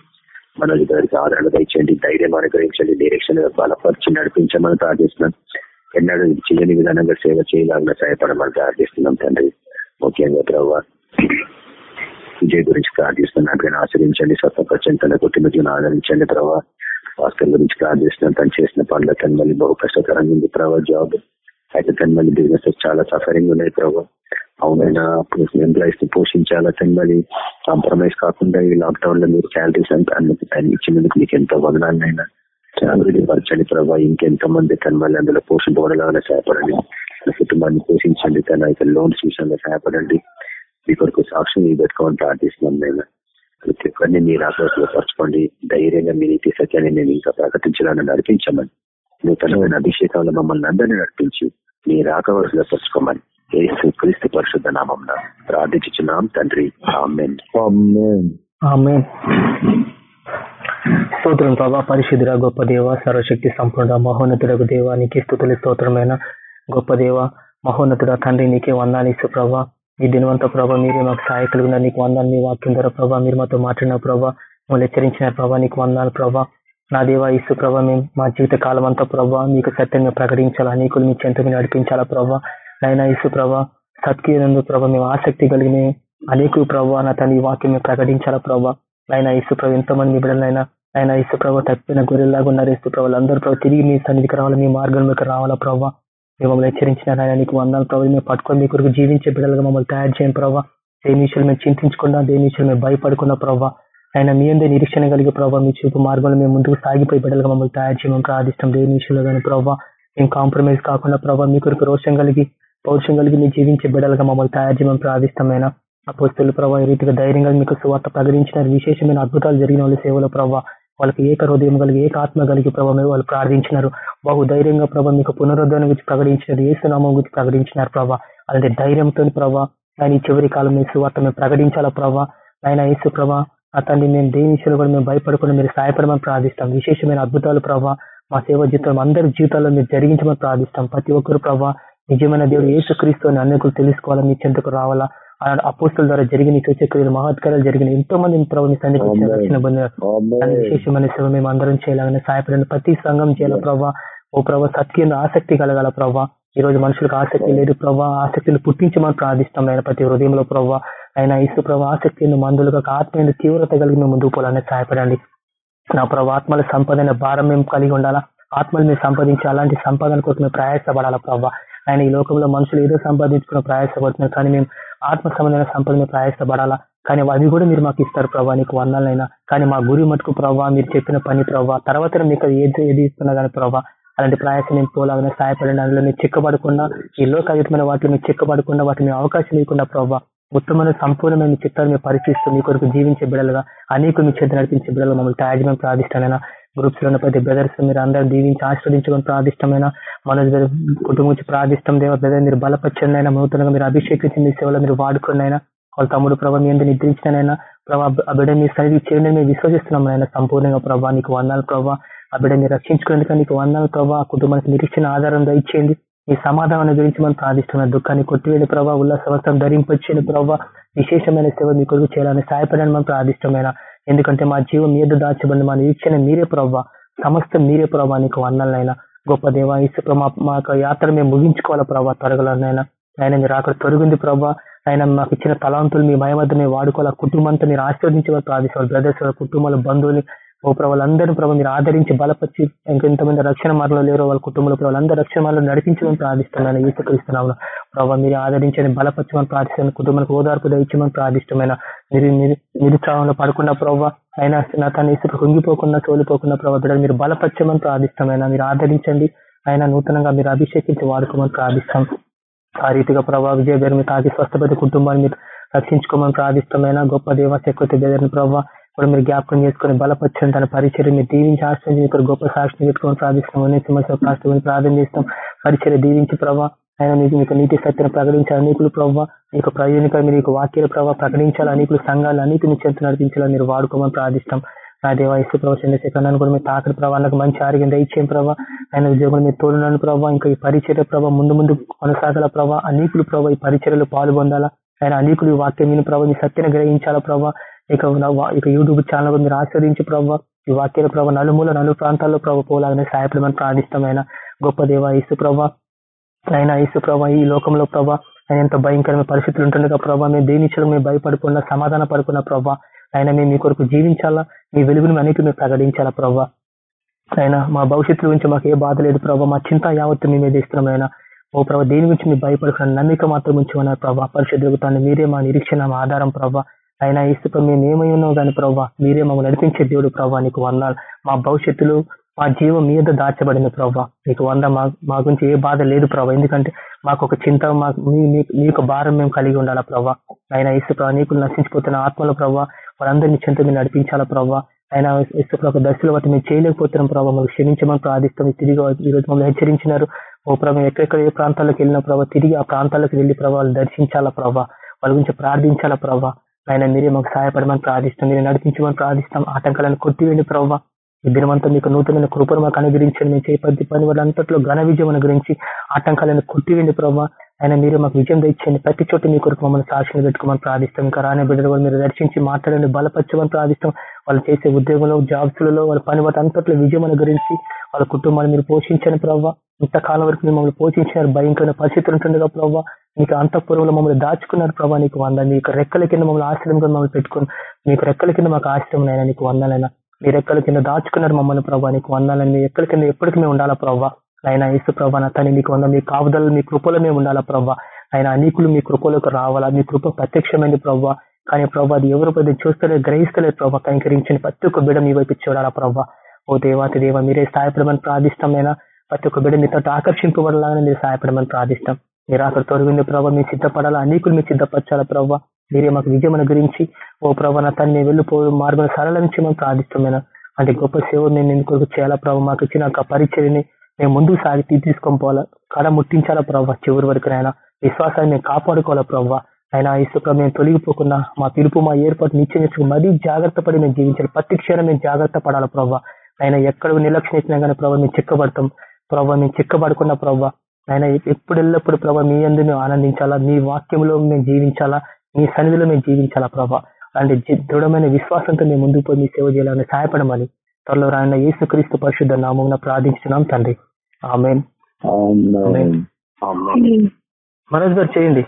మనోజ్ గారికి ఆదరణ ఇచ్చేయండి ధైర్యం అనుగ్రహించండి డైరెక్షన్ బలపరిచి నడిపించమని ప్రార్థిస్తున్నాం. ఎన్నడూ చేయని విధానంగా సేవ చేయలాగా సహాయపడమని ప్రార్థిస్తున్నాం తండ్రి. ముఖ్యంగా ప్రభావ విజయ్ గురించి ప్రార్థిస్తున్నాను. ఆశ్రయించండి స్వతపరచండి తన కుటుంబీకులను ఆదరించండి. ప్రభావ భాస్కర్ గురించి ప్రార్థిస్తున్నాను. తను చేసిన పనుల తన మళ్ళీ బహు కష్టకరంగా ఉంది. ప్రభావ జాబ్ అయితే తన మళ్ళీ బిజినెస్ చాలా సఫరింగ్ ఉన్నాయి ప్రభావ అవునైనా ఎంప్లాయీస్ని పోషించాలా తను మళ్ళీ కాంప్రమైజ్ కాకుండా ఈ లాక్డౌన్లో మీరు శాలరీస్ అంతా అన్ని ఇచ్చినందుకు మీకు ఎంతో వదనాలైనా అభివృద్ధి పరచండి ప్రభావ ఇంకెంతో మంది తన మళ్ళీ అందులో పోషింపబడాలని సహాయపడండి. తన కుటుంబాన్ని పోషించండి. తన యొక్క లోన్స్ విషయంలో సహాయపడండి. మీ కొరకు సాక్ష్యం మీ పెట్టుకోవాలని ప్రార్థిస్తున్నాం నేను ప్రతి ఒక్కరిని మీరు ఆశ్వాసంలో పరచుకోండి ధైర్యంగా మీ నీతి సత్యాన్ని నేను ఇంకా ప్రకటించాలని నడిపించమని. నూతనమైన అభిషేకంలో మమ్మల్ని అందరినీ నడిపించి మీ రాకవలసలో పరచుకోమని ఏసు క్రీస్తు పరిశుద్ధ నామం ప్రార్థించున్నాం తండ్రి. స్తోత్రం ప్రభా పరిశుద్ధుర గొప్ప దేవ సర్వశక్తి సంపూర్ణ మహోన్నతుడకు దేవ నీకే స్థుతులు స్తోత్రమైన గొప్ప దేవ మహోన్నతుడ తండ్రి నీకే వందాలిస్తూ ప్రభా. ఈ దినవంత ప్రభా మీరే మాకు సహాయకులుగా నీకు వందాలు మీ వాక్యం ద్వారా ప్రభా మీరు మాతో మాట్లాడిన ప్రభా మమ్మల్ని హెచ్చరించిన ప్రభా నీకు వందాలు ప్రభా. నా దేవ ఇసు ప్రభా మేము మా జీవిత కాలం అంతా ప్రభా మీకు సత్యంగా ప్రకటించాలా నీకులు మీ చెంత నడిపించాలా ప్రభా. నైనా ఇసు ప్రభా సత్కీయందు ప్రభా మేము ఆసక్తి కలిగిన అనేక ప్రభా నా తన ఈ వాక్యం ప్రకటించాలా ప్రభా. ఆయన ఇసు ప్రభు ఎంతో మంది బిడ్డలైనా ఆయన ఇసు ప్రభావ తప్పిన గొర్రెల్లాగా ఉన్నారు ఇసు ప్రభు. అందరూ ప్రభు తిరిగి మీ సన్నిధికి రావాలి మీ మార్గం రావాలా ప్రభావ మమ్మల్ని హెచ్చరించిన ఆయన నీకు వందాలు ప్రభు. మేము పట్టుకొని మీ కొరకు జీవించే బిడ్డలుగా మమ్మల్ని తయారు చేయని ప్రభావ దేని విషయాలు మేము చింతించకుండా దేని విషయాలు మేము భయపడుకున్న ప్రభావ ఆయన మీ అందరి నిరీక్షణ కలిగే ప్రభావ మీ చూపు మార్గంలో మేము ముందుకు సాగిపోయి బిడ్డలుగా మమ్మల్ని తయారు చేయమని ప్రార్థిష్టం దేని విషయంలో కానీ ప్రభావ మేము కాంప్రమైజ్ కాకుండా ప్రభావ మీ కొరకు రోషం కలిగి పౌరుషం కలిగి మీ జీవించే బిడ్డలుగా మమ్మల్ని తయారు చేయమని ప్రార్థిష్టమైన అపోస్తుల ప్రభావ ఈ రీతిగా ధైర్యంగా మీకు సువార్త ప్రకటించిన విశేషమైన అద్భుతాలు జరిగిన వాళ్ళ సేవల ప్రభావ వాళ్ళకి ఏక హృదయం కలిగి ఏక ఆత్మ కలిగి ప్రభావ వాళ్ళు ప్రార్థించినారు. బహు ధైర్యంగా ప్రభావ మీకు పునరుద్ధరణ గురించి ప్రకటించినారు ఏసునామం గురించి ప్రకటించినారు ప్రభావ అలాంటి ధైర్యంతో ప్రభావ ఆయన చివరి కాలం మీ సువార్త మేము ప్రకటించాలా ప్రభావ ఆయన యేసు ప్రభా అతన్ని మేము దేని విషయంలో కూడా మేము భయపడకుండా మీరు సహాయపడమని ప్రార్థిస్తాం. విశేషమైన అద్భుతాలు ప్రభావ మా సేవ జీవితం అందరి జీవితాల్లో మీరు జరిగించమని ప్రార్థిస్తాం. ప్రతి ఒక్కరు ప్రభావ నిజమైన దేవుడు ఏసు క్రీస్తు అని అనేకులు తెలుసుకోవాలా మీ చెంతకు రావాలా? అపోస్తుల ద్వారా జరిగిన సూచక్రియలు మహత్కారాలు జరిగిన ఎంతో మంది ప్రభు రక్షణ పొందినారు విశేషమైన సేవ మేము అందరం చేయాలని సహాయపడిన ప్రతి సంఘం చేయాల ప్రభావ ఓ ప్రభావ సత్యంలో ఆసక్తి కలగాల ప్రభావ ఈ రోజు మనుషులకు ఆసక్తి లేదు ప్రభావ ఆసక్తిని పుట్టించమని ప్రార్థిస్తాం ఆయన ప్రతి హృదయంలో ప్రభావ ఆయన ఇసు ప్రభావ ఆసక్తిని మందులుగా ఆత్మీయ తీవ్రత కలిగి మేము ముందుకు పోవాలని సహాయపడండి. నా ప్రభావ ఆత్మల సంపదన భారం మేము కలిగి ఉండాలా? ఆత్మలు మేము సంపాదించి అలాంటి సంపాదన కోసం మేము ప్రయాసపడాలా ప్రభావ ఆయన ఈ లోకంలో మనుషులు ఏదో సంపాదించుకున్న ప్రయాసపడుతున్నారు కానీ మేము ఆత్మ సంబంధమైన సంపదని ప్రయాసపడాలా? కానీ అది కూడా మీరు మాకు ఇస్తారు ప్రభావ నీకు వందాలైనా కానీ మా గురి మటుకు ప్రభావ మీరు చెప్పిన పని ప్రభావ తర్వాత మీకు ఏది ఏది ఇస్తున్నా కానీ ప్రభావ అలాంటి ప్రయాసం నేను పోలాగానే సహాయపడండి. అందులో మీరు చిక్కబడకుండా ఈ లోకాయుతమైన వాటిని మీరు చిక్కబడకుండా వాటిని అవకాశం లేకుండా ప్రభావ ఉత్తమైన సంపూర్ణమైన చిత్తాన్ని మీరు పరిశీలిస్తూ మీ కొరకు జీవించే బిడలుగా అనేక మీ చేతి నడిపించే బిడ్డలు మమ్మల్ని తాజమైన ప్రార్థిస్తానైనా గ్రూప్స్లో ఉన్న ప్రతి బ్రదర్స్ మీరు అందరూ దీవించి ఆశ్రదించుకొని ప్రార్థిష్టమైన మన కుటుంబం నుంచి ప్రార్థిష్టం దేవ బ్రదర్ మీరు బలపచ్చండి అయినా నూతనంగా మీరు అభిషేకించి మీ సేవలో మీరు వాడుకుని అయినా వాళ్ళ తమ్ముడు ప్రభావ మీ అందరూ నిద్రించినైనా ప్రభావ ఆ బిడ్డ మీ సన్నిధి చేయండి మేము విశ్వసిస్తున్నాం ఆయన సంపూర్ణంగా ప్రభావ నీకు వందాలు ప్రభావ ఆ బిడ్డ మీరు రక్షించుకునేందుకు నీకు వందాలు ప్రభావ ఆ కుటుంబానికి నిరీక్షణ ఆధారం దయచేయండి. మీ సమాధానం గురించి మనం ప్రార్థిస్తున్న దుఃఖాన్ని కొట్టివేడి ప్రభావ ఉల్లాస వస్త్రం ధరింపొచ్చేది ప్రభావ విశేషమైన సేవ మీ కొరకు చేయాలని సహాయపడని మనం ప్రార్థిష్టమైన ఎందుకంటే మా జీవం మీద దాచబడి మా నిరీక్షణ మీరే ప్రవ్వ. సమస్త మీరే ప్రభావ నీకు వందలనైనా గొప్ప దేవ ఇసు మా యాత్ర మేము ముగించుకోవాలి ప్రభావ త్వరగలనైనా ఆయన మీరు అక్కడ తొలగింది ప్రభావ ఆయన మాకు ఇచ్చిన తలాంతులు మీ మయమద్ద మేము వాడుకోవాలి. కుటుంబంతో మీరు ఆశీర్వదించే ప్రార్థిస్తారు బ్రదర్స్ కుటుంబాల బంధువులు ఓ ప్రభావాలందరూ ప్రభావ మీరు ఆదరించి బలపరిచి ఇంకెంతమంది రక్షణ మార్గంలో లేరో. వాళ్ళ కుటుంబంలో ప్రభావాలందరూ రక్షణ మార్గంలో నడిపించమని ప్రార్థిస్తున్నాను. ఈసుకరిస్తున్నాము ప్రభావ మీరు ఆదరించని బలపరచమని ప్రార్థిస్తున్నాను. కుటుంబానికి ఓదార్పు దయచమని ప్రార్థిష్టమైన మీరు నిరుత్సాహంలో పడకుండా ప్రభావ అయినా నా తన ఇసుక కుంగిపోకుండా చోలిపోకుండా ప్రభావ మీరు బలపరచమని ప్రార్థిష్టమైన మీరు ఆదరించండి అయినా నూతనంగా మీరు అభిషేకించి వాడుకోమని ప్రార్థిస్తాం. ఆ రీతిగా ప్రభావ విజయ గారు మీరు తాకి స్వస్థపతి కుటుంబాన్ని మీరు రక్షించుకోమని ప్రార్థిష్టమైన గొప్ప దేవ శక్తి గారిని ప్రభావ కూడా మీరు జ్ఞాపకం చేసుకుని బలపరచండి తన పరిచయం మీరు దీవించి ఆశ్రయించి ఇక్కడ గొప్ప సాక్షిని పెట్టుకొని ప్రార్థిస్తాం సమస్య ప్రార్థన చేస్తాం పరిచయం దీవించి ప్రభావ ఆయన మీకు మీకు నీతి సత్యను ప్రకటించాలి. అనేకులు ప్రభావ మీకు ప్రయోజనక మీరు వాక్యాల ప్రభావ ప్రకటించాలి. అనేకులు సంఘాలు అనేక మీ చెంత నడిపించాలని మీరు వాడుకోమని ప్రార్థిస్తాం. నా దేవ ఇసు ప్రభావ చంద్రశేఖర్ కూడా మీరు తాకడి ప్రభావాలకు మంచి ఆరోగ్యం దయచేయం ప్రభావ ఆయన ఉద్యోగులు మీరు తోడున్నాను ప్రభావ ఇంకా ఈ పరిచర్య ప్రభావ ముందు ముందు కొనసాగల ప్రభావ అనేకులు ప్రభావ ఈ పరిచర్యలు పాల్పొందాలా? ఆయన అనేకులు ఈ వాక్యం విని ప్రభావ మీ సత్యను గ్రహించాలా ప్రభావ ఇక ఇక యూట్యూబ్ ఛానల్ మీరు ఆశ్రయించి ప్రభావ ఈ వాక్యాల ప్రభావ నలుమూల నలు ప్రాంతాల్లో ప్రభావ పోలాగానే సాయపడమని ప్రార్థిష్టమైన గొప్ప దేవ ఇసు ప్రభా. ఆయన ఇసు ప్రభా ఈ లోకంలో ప్రభా ఆయన ఎంత భయంకరమైన పరిస్థితులు ఉంటుండగా ప్రభావ మేము దేని మేము భయపడుకున్న సమాధాన పడుకున్న ప్రభావ ఆయన మేము మీ కొరకు జీవించాలా మీ వెలుగును అనేక మేము ప్రకటించాలా ప్రభా. ఆయన మా భవిష్యత్తు గురించి మాకు ఏ బాధ లేదు ప్రభావ మా చింత యావత్తు మేమే చేస్తున్నాం ఆయన ఓ ప్రభా దేని గురించి మీరు భయపడుకున్న నమ్మిక మాత్రం ఉంచమన్నారు ప్రభావ పరిశుద్ధుతాన్ని మీరే మా నిరీక్షణ మా ఆధారం ప్రభా. ఆయన ఇసుక మేము ఏమై కానీ ప్రభావ మీరే మమ్మల్ని నడిపించే దేవుడు ప్రభావ నీకు వందాలు. మా భవిష్యత్తులో మా జీవం మీద దాచబడిన ప్రభావ నీకు వంద మా గురించి ఏ బాధ లేదు ప్రభావ ఎందుకంటే మాకు ఒక చింత మీ యొక్క భారం మేము కలిగి ఉండాలా ప్రభావ ఆయన ఇసుక నీకు నశించిపోతున్న ఆత్మల ప్రభావ వాళ్ళందరినీ చింత మీరు నడిపించాలా ప్రభావ ఆయన ఇసుక ప్రభావ దశలో వాటి మేము చేయలేకపోతున్నాం ప్రభావ మాకు క్షమించమని ప్రార్థిస్తాం. తిరిగి ఈరోజు మమ్మల్ని హెచ్చరించినారు. ఓ ప్రభావ ఎక్కడెక్కడ ఏ ప్రాంతాలకు వెళ్ళిన ప్రభావ తిరిగి ఆ ప్రాంతాలకు వెళ్ళి ప్రభావాలు దర్శించాలా ప్రభావ వాళ్ళ గురించి ప్రార్థించాలా ప్రభావ ఆయన మీరే మాకు సహాయపడమని ప్రార్థిస్తాం మీరు నడిపించమని ప్రార్థిస్తాం. ఆటంకాలను కొట్టివేండి ప్రభావ ఈ దినమంతా మీకు నూతనమైన కృపను మాకు అనుగ్రహించండి. మేము చేపట్టి పని వాళ్ళంతట్లో ఘన విజయం అనుగ్రహించి ఆటంకాలను కొట్టివేండి ప్రవ్వ. ఆయన మీరు మాకు విజయం తెచ్చండి ప్రతి చోట మీ కొరకు మమ్మల్ని సాక్షిని పెట్టుకోమని ప్రార్థిస్తాం. ఇంకా రానే బిడ్డలు వాళ్ళు మీరు దర్శించి మాట్లాడండి బలపరచమని ప్రార్థిస్తాం. వాళ్ళు చేసే ఉద్యోగంలో జాబ్స్లలో వాళ్ళ పని వాటి అంతట్లో విజయం అనుగ్రహించి వాళ్ళ కుటుంబాన్ని మీరు పోషించని ప్రవ్వ. ఇంతకాలం వరకు మమ్మల్ని పోషించారు భయంకరమైన పరిస్థితులు ఉంటుండగా ప్రభావ మీకు అంతఃపురంలో మమ్మల్ని దాచుకున్నారు ప్రభా నీకు వంద నీకు రెక్కల కింద మమ్మల్ని ఆశ్రయం మమ్మల్ని పెట్టుకుని మీకు రెక్కల కింద మాకు ఆశ్రయం అయినా నీకు వందాలైనా మీ రెక్కల కింద దాచుకున్నారు మమ్మల్ని ప్రభావ నీకు వందాలని మీ రెక్కల కింద ఎప్పటికీ మేము ఉండాలా ప్రభా? ఆయన ఇసు ప్రభా నా తని మీకు వంద మీ కాపుదలు మీ కృపలో మేము ఉండాలా ప్రభా? ఆయన అనేకులు మీ కృపలోకి రావాలా? మీ కృప ప్రత్యక్షమైంది ప్రభావ కానీ ప్రభా అది ఎవరు ప్రతి చూస్తలే గ్రహిస్తలేదు ప్రభావ కనికరించిన ప్రతి ఒక్క బిడ మీ వైపు చూడాలా ప్రభావ ఓ దేవాతి దేవ మీరే సహాయపడమని ప్రార్థిస్తామైనా ప్రతి ఒక్క బిడ మీతో ఆకర్షింపబడలాగానే మీరు సాయపడమని ప్రార్థిస్తాం. మీరు అక్కడ తొలగింది ప్రభావ మీరు సిద్ధపడాలా? అనేకులు మీరు సిద్ధపరచాలా ప్రభావ మీరే మాకు విజయం గురించి ఓ ప్రభావ నా తన్ని వెళ్ళిపో మార్గం సరళించి మేము ప్రార్థిస్తామైనా అంటే గొప్ప సేవ మేము ఎందుకు చేయాలా ప్రభావ మాకు ఇచ్చిన పరిచయని మేము ముందుకు సాగి తీసుకొని పోవాలా? కడ ముట్టించాలా ప్రభావ చివరి వరకు నాయన? విశ్వాసాన్ని మేము కాపాడుకోవాలా ప్రభావ ఆయన ఇసుక మేము తొలగిపోకుండా మా పిలుపు మా ఏర్పాటు నిశ్చయించుకు మరీ జాగ్రత్త పడి మేము జీవించాలి. ప్రతి క్షణం మేము జాగ్రత్త పడాలా ప్రభావ ఆయన ఎక్కడ నిర్లక్ష్యం ఇచ్చినా కానీ ప్రభావ మేము చిక్కబడతాం. ప్రభావ మేము చిక్కబడకుండా ప్రభావ ఆయన ఎప్పుడు ఎల్లప్పుడు ప్రభావ మీ అందు మేము ఆనందించాలా? మీ వాక్యంలో మేము జీవించాలా? మీ సన్నిధిలో మేము జీవించాలా ప్రభావ అలాంటి దృఢమైన విశ్వాసంతో మేము ముందుకు పోయి మీ సేవ చేయాలని సహాయపడమని త్వరలో రాయన యేసు క్రీస్తు పరిశుద్ధ నామం ప్రార్థించున్నాం తండ్రి. ఆమెన్. మనోజ్ గారు చేయండి.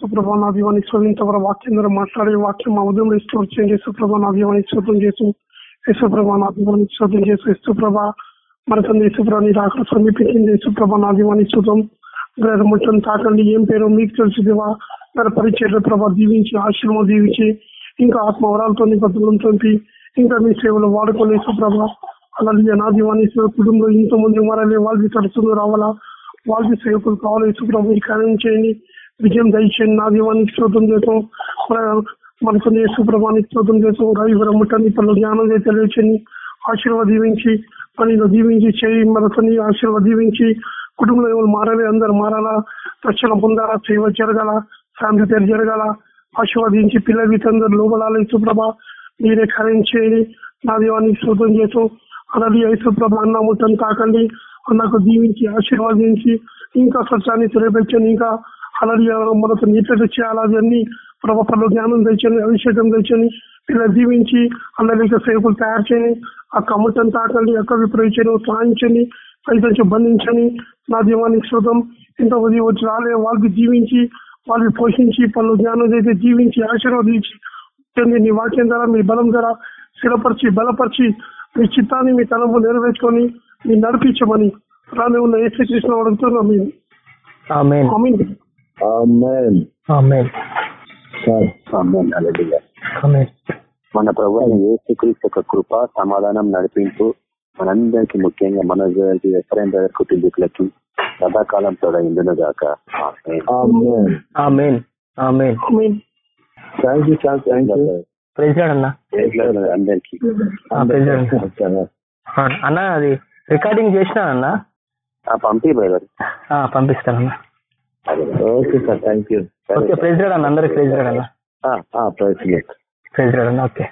సుప్రభా నా దీవాన్ని వాక్యం ద్వారా మాట్లాడే వాక్యం మా ఉదయం స్టోర్ చేయండి. సుప్రభా నా దీవాన్ని శోతం చేసు యశుప్రభా నా దీవాన్ని శోతం చేసు యశుప్రభ మన తండ్రి శుభ్రాన్ని రాక సమీపించింది సుప్రభ నా దీవాన్ని శోతం తాకండి ఏం పేరు మీకు తెలుసు దేవా మన పరిచయ ప్రభా దీవించి ఆశ్రమం దీవించి ఇంకా ఆత్మవరాలతో బతుకులతో ఇంకా మీ సేవలు వాడుకొని సుప్రభ అలాగే నా దీవాన్ని కుటుంబంలో ఇంతమంది మారాలి వాళ్ళకి తడుతుంది రావాలా? వాళ్ళకి సేవకులు కావాలి సుప్రభ ఈ కార్యం చేయండి. విజయం దయచేయండి. నా దీవానికి శోధం చేసాం మనకు సుప్రభానికి శోధం చేసాం రవి ముట్టని పనులు జ్ఞానం తెలియచేయండి. ఆశీర్వదీవించి పనిలో దీవించి చేయి మనతోని ఆశీర్వదీవించి కుటుంబంలో ఎవరు మారాలి అందరు మారాలా? రక్షణ పొందాలా? సేవ జరగాల? ఫ్యామిలీ పేరు జరగాల? ఆశీర్వదించి పిల్లల అందరు లోబడాలి సుప్రభ. మీరే కార్యం చేయండి. నా దీవానికి శుద్ధం చేసాం అలాగే యేసుప్రభ అన్న ముట్టం తాకండి. అన్నకు దీవించి ఆశీర్వాదించి ఇంకా సత్యాన్ని తెలియపెచ్చని ఇంకా అలాగే మనకు నీట్గా చేయాలి? అవన్నీ ప్రభావంలో జ్ఞానం తెచ్చని అభిషేకం తెచ్చని ఇలా దీవించి అలాగే సేవకులు తయారు చేయని ఆ కమ్మటం తాకండి అక్క విప్రయించని సాయించండి పైసలు బంధించని నా దీవానికి శోధం ఇంతమంది వచ్చి రాలే వాళ్ళకి జీవించి వాళ్ళని పోషించి పనులు జ్ఞానం చేసి జీవించి ఆశీర్వదించి నీ వాక్యం ద్వారా మీ బలం ద్వారా స్థిరపరిచి బలపరిచి మీ చిత్తాన్ని మీ తలపు నెరవేర్చుకొని మీ నడిపించమని రాని ఉన్న ఏసీ కృష్ణ అడుగుతున్నాం మన ప్రభు ఏసుక్రీస్తు యొక్క కృప సమాధానం నడిపింపు మనందరికి ముఖ్యంగా మన ఎఫ్ఐఎం కుటుంబీకులకి సదాకాలం తోడ ఇందును గాక అందరికి. అన్న అది రికార్డింగ్ చేసినా అన్న పంపి brother. పంపిస్తానన్నా. Okay sir. Thank you okay president అన్న అందరికి ప్రెసిడెంట్ అన్న ప్రెసిడెంట్ ప్రైజ్ ఓకే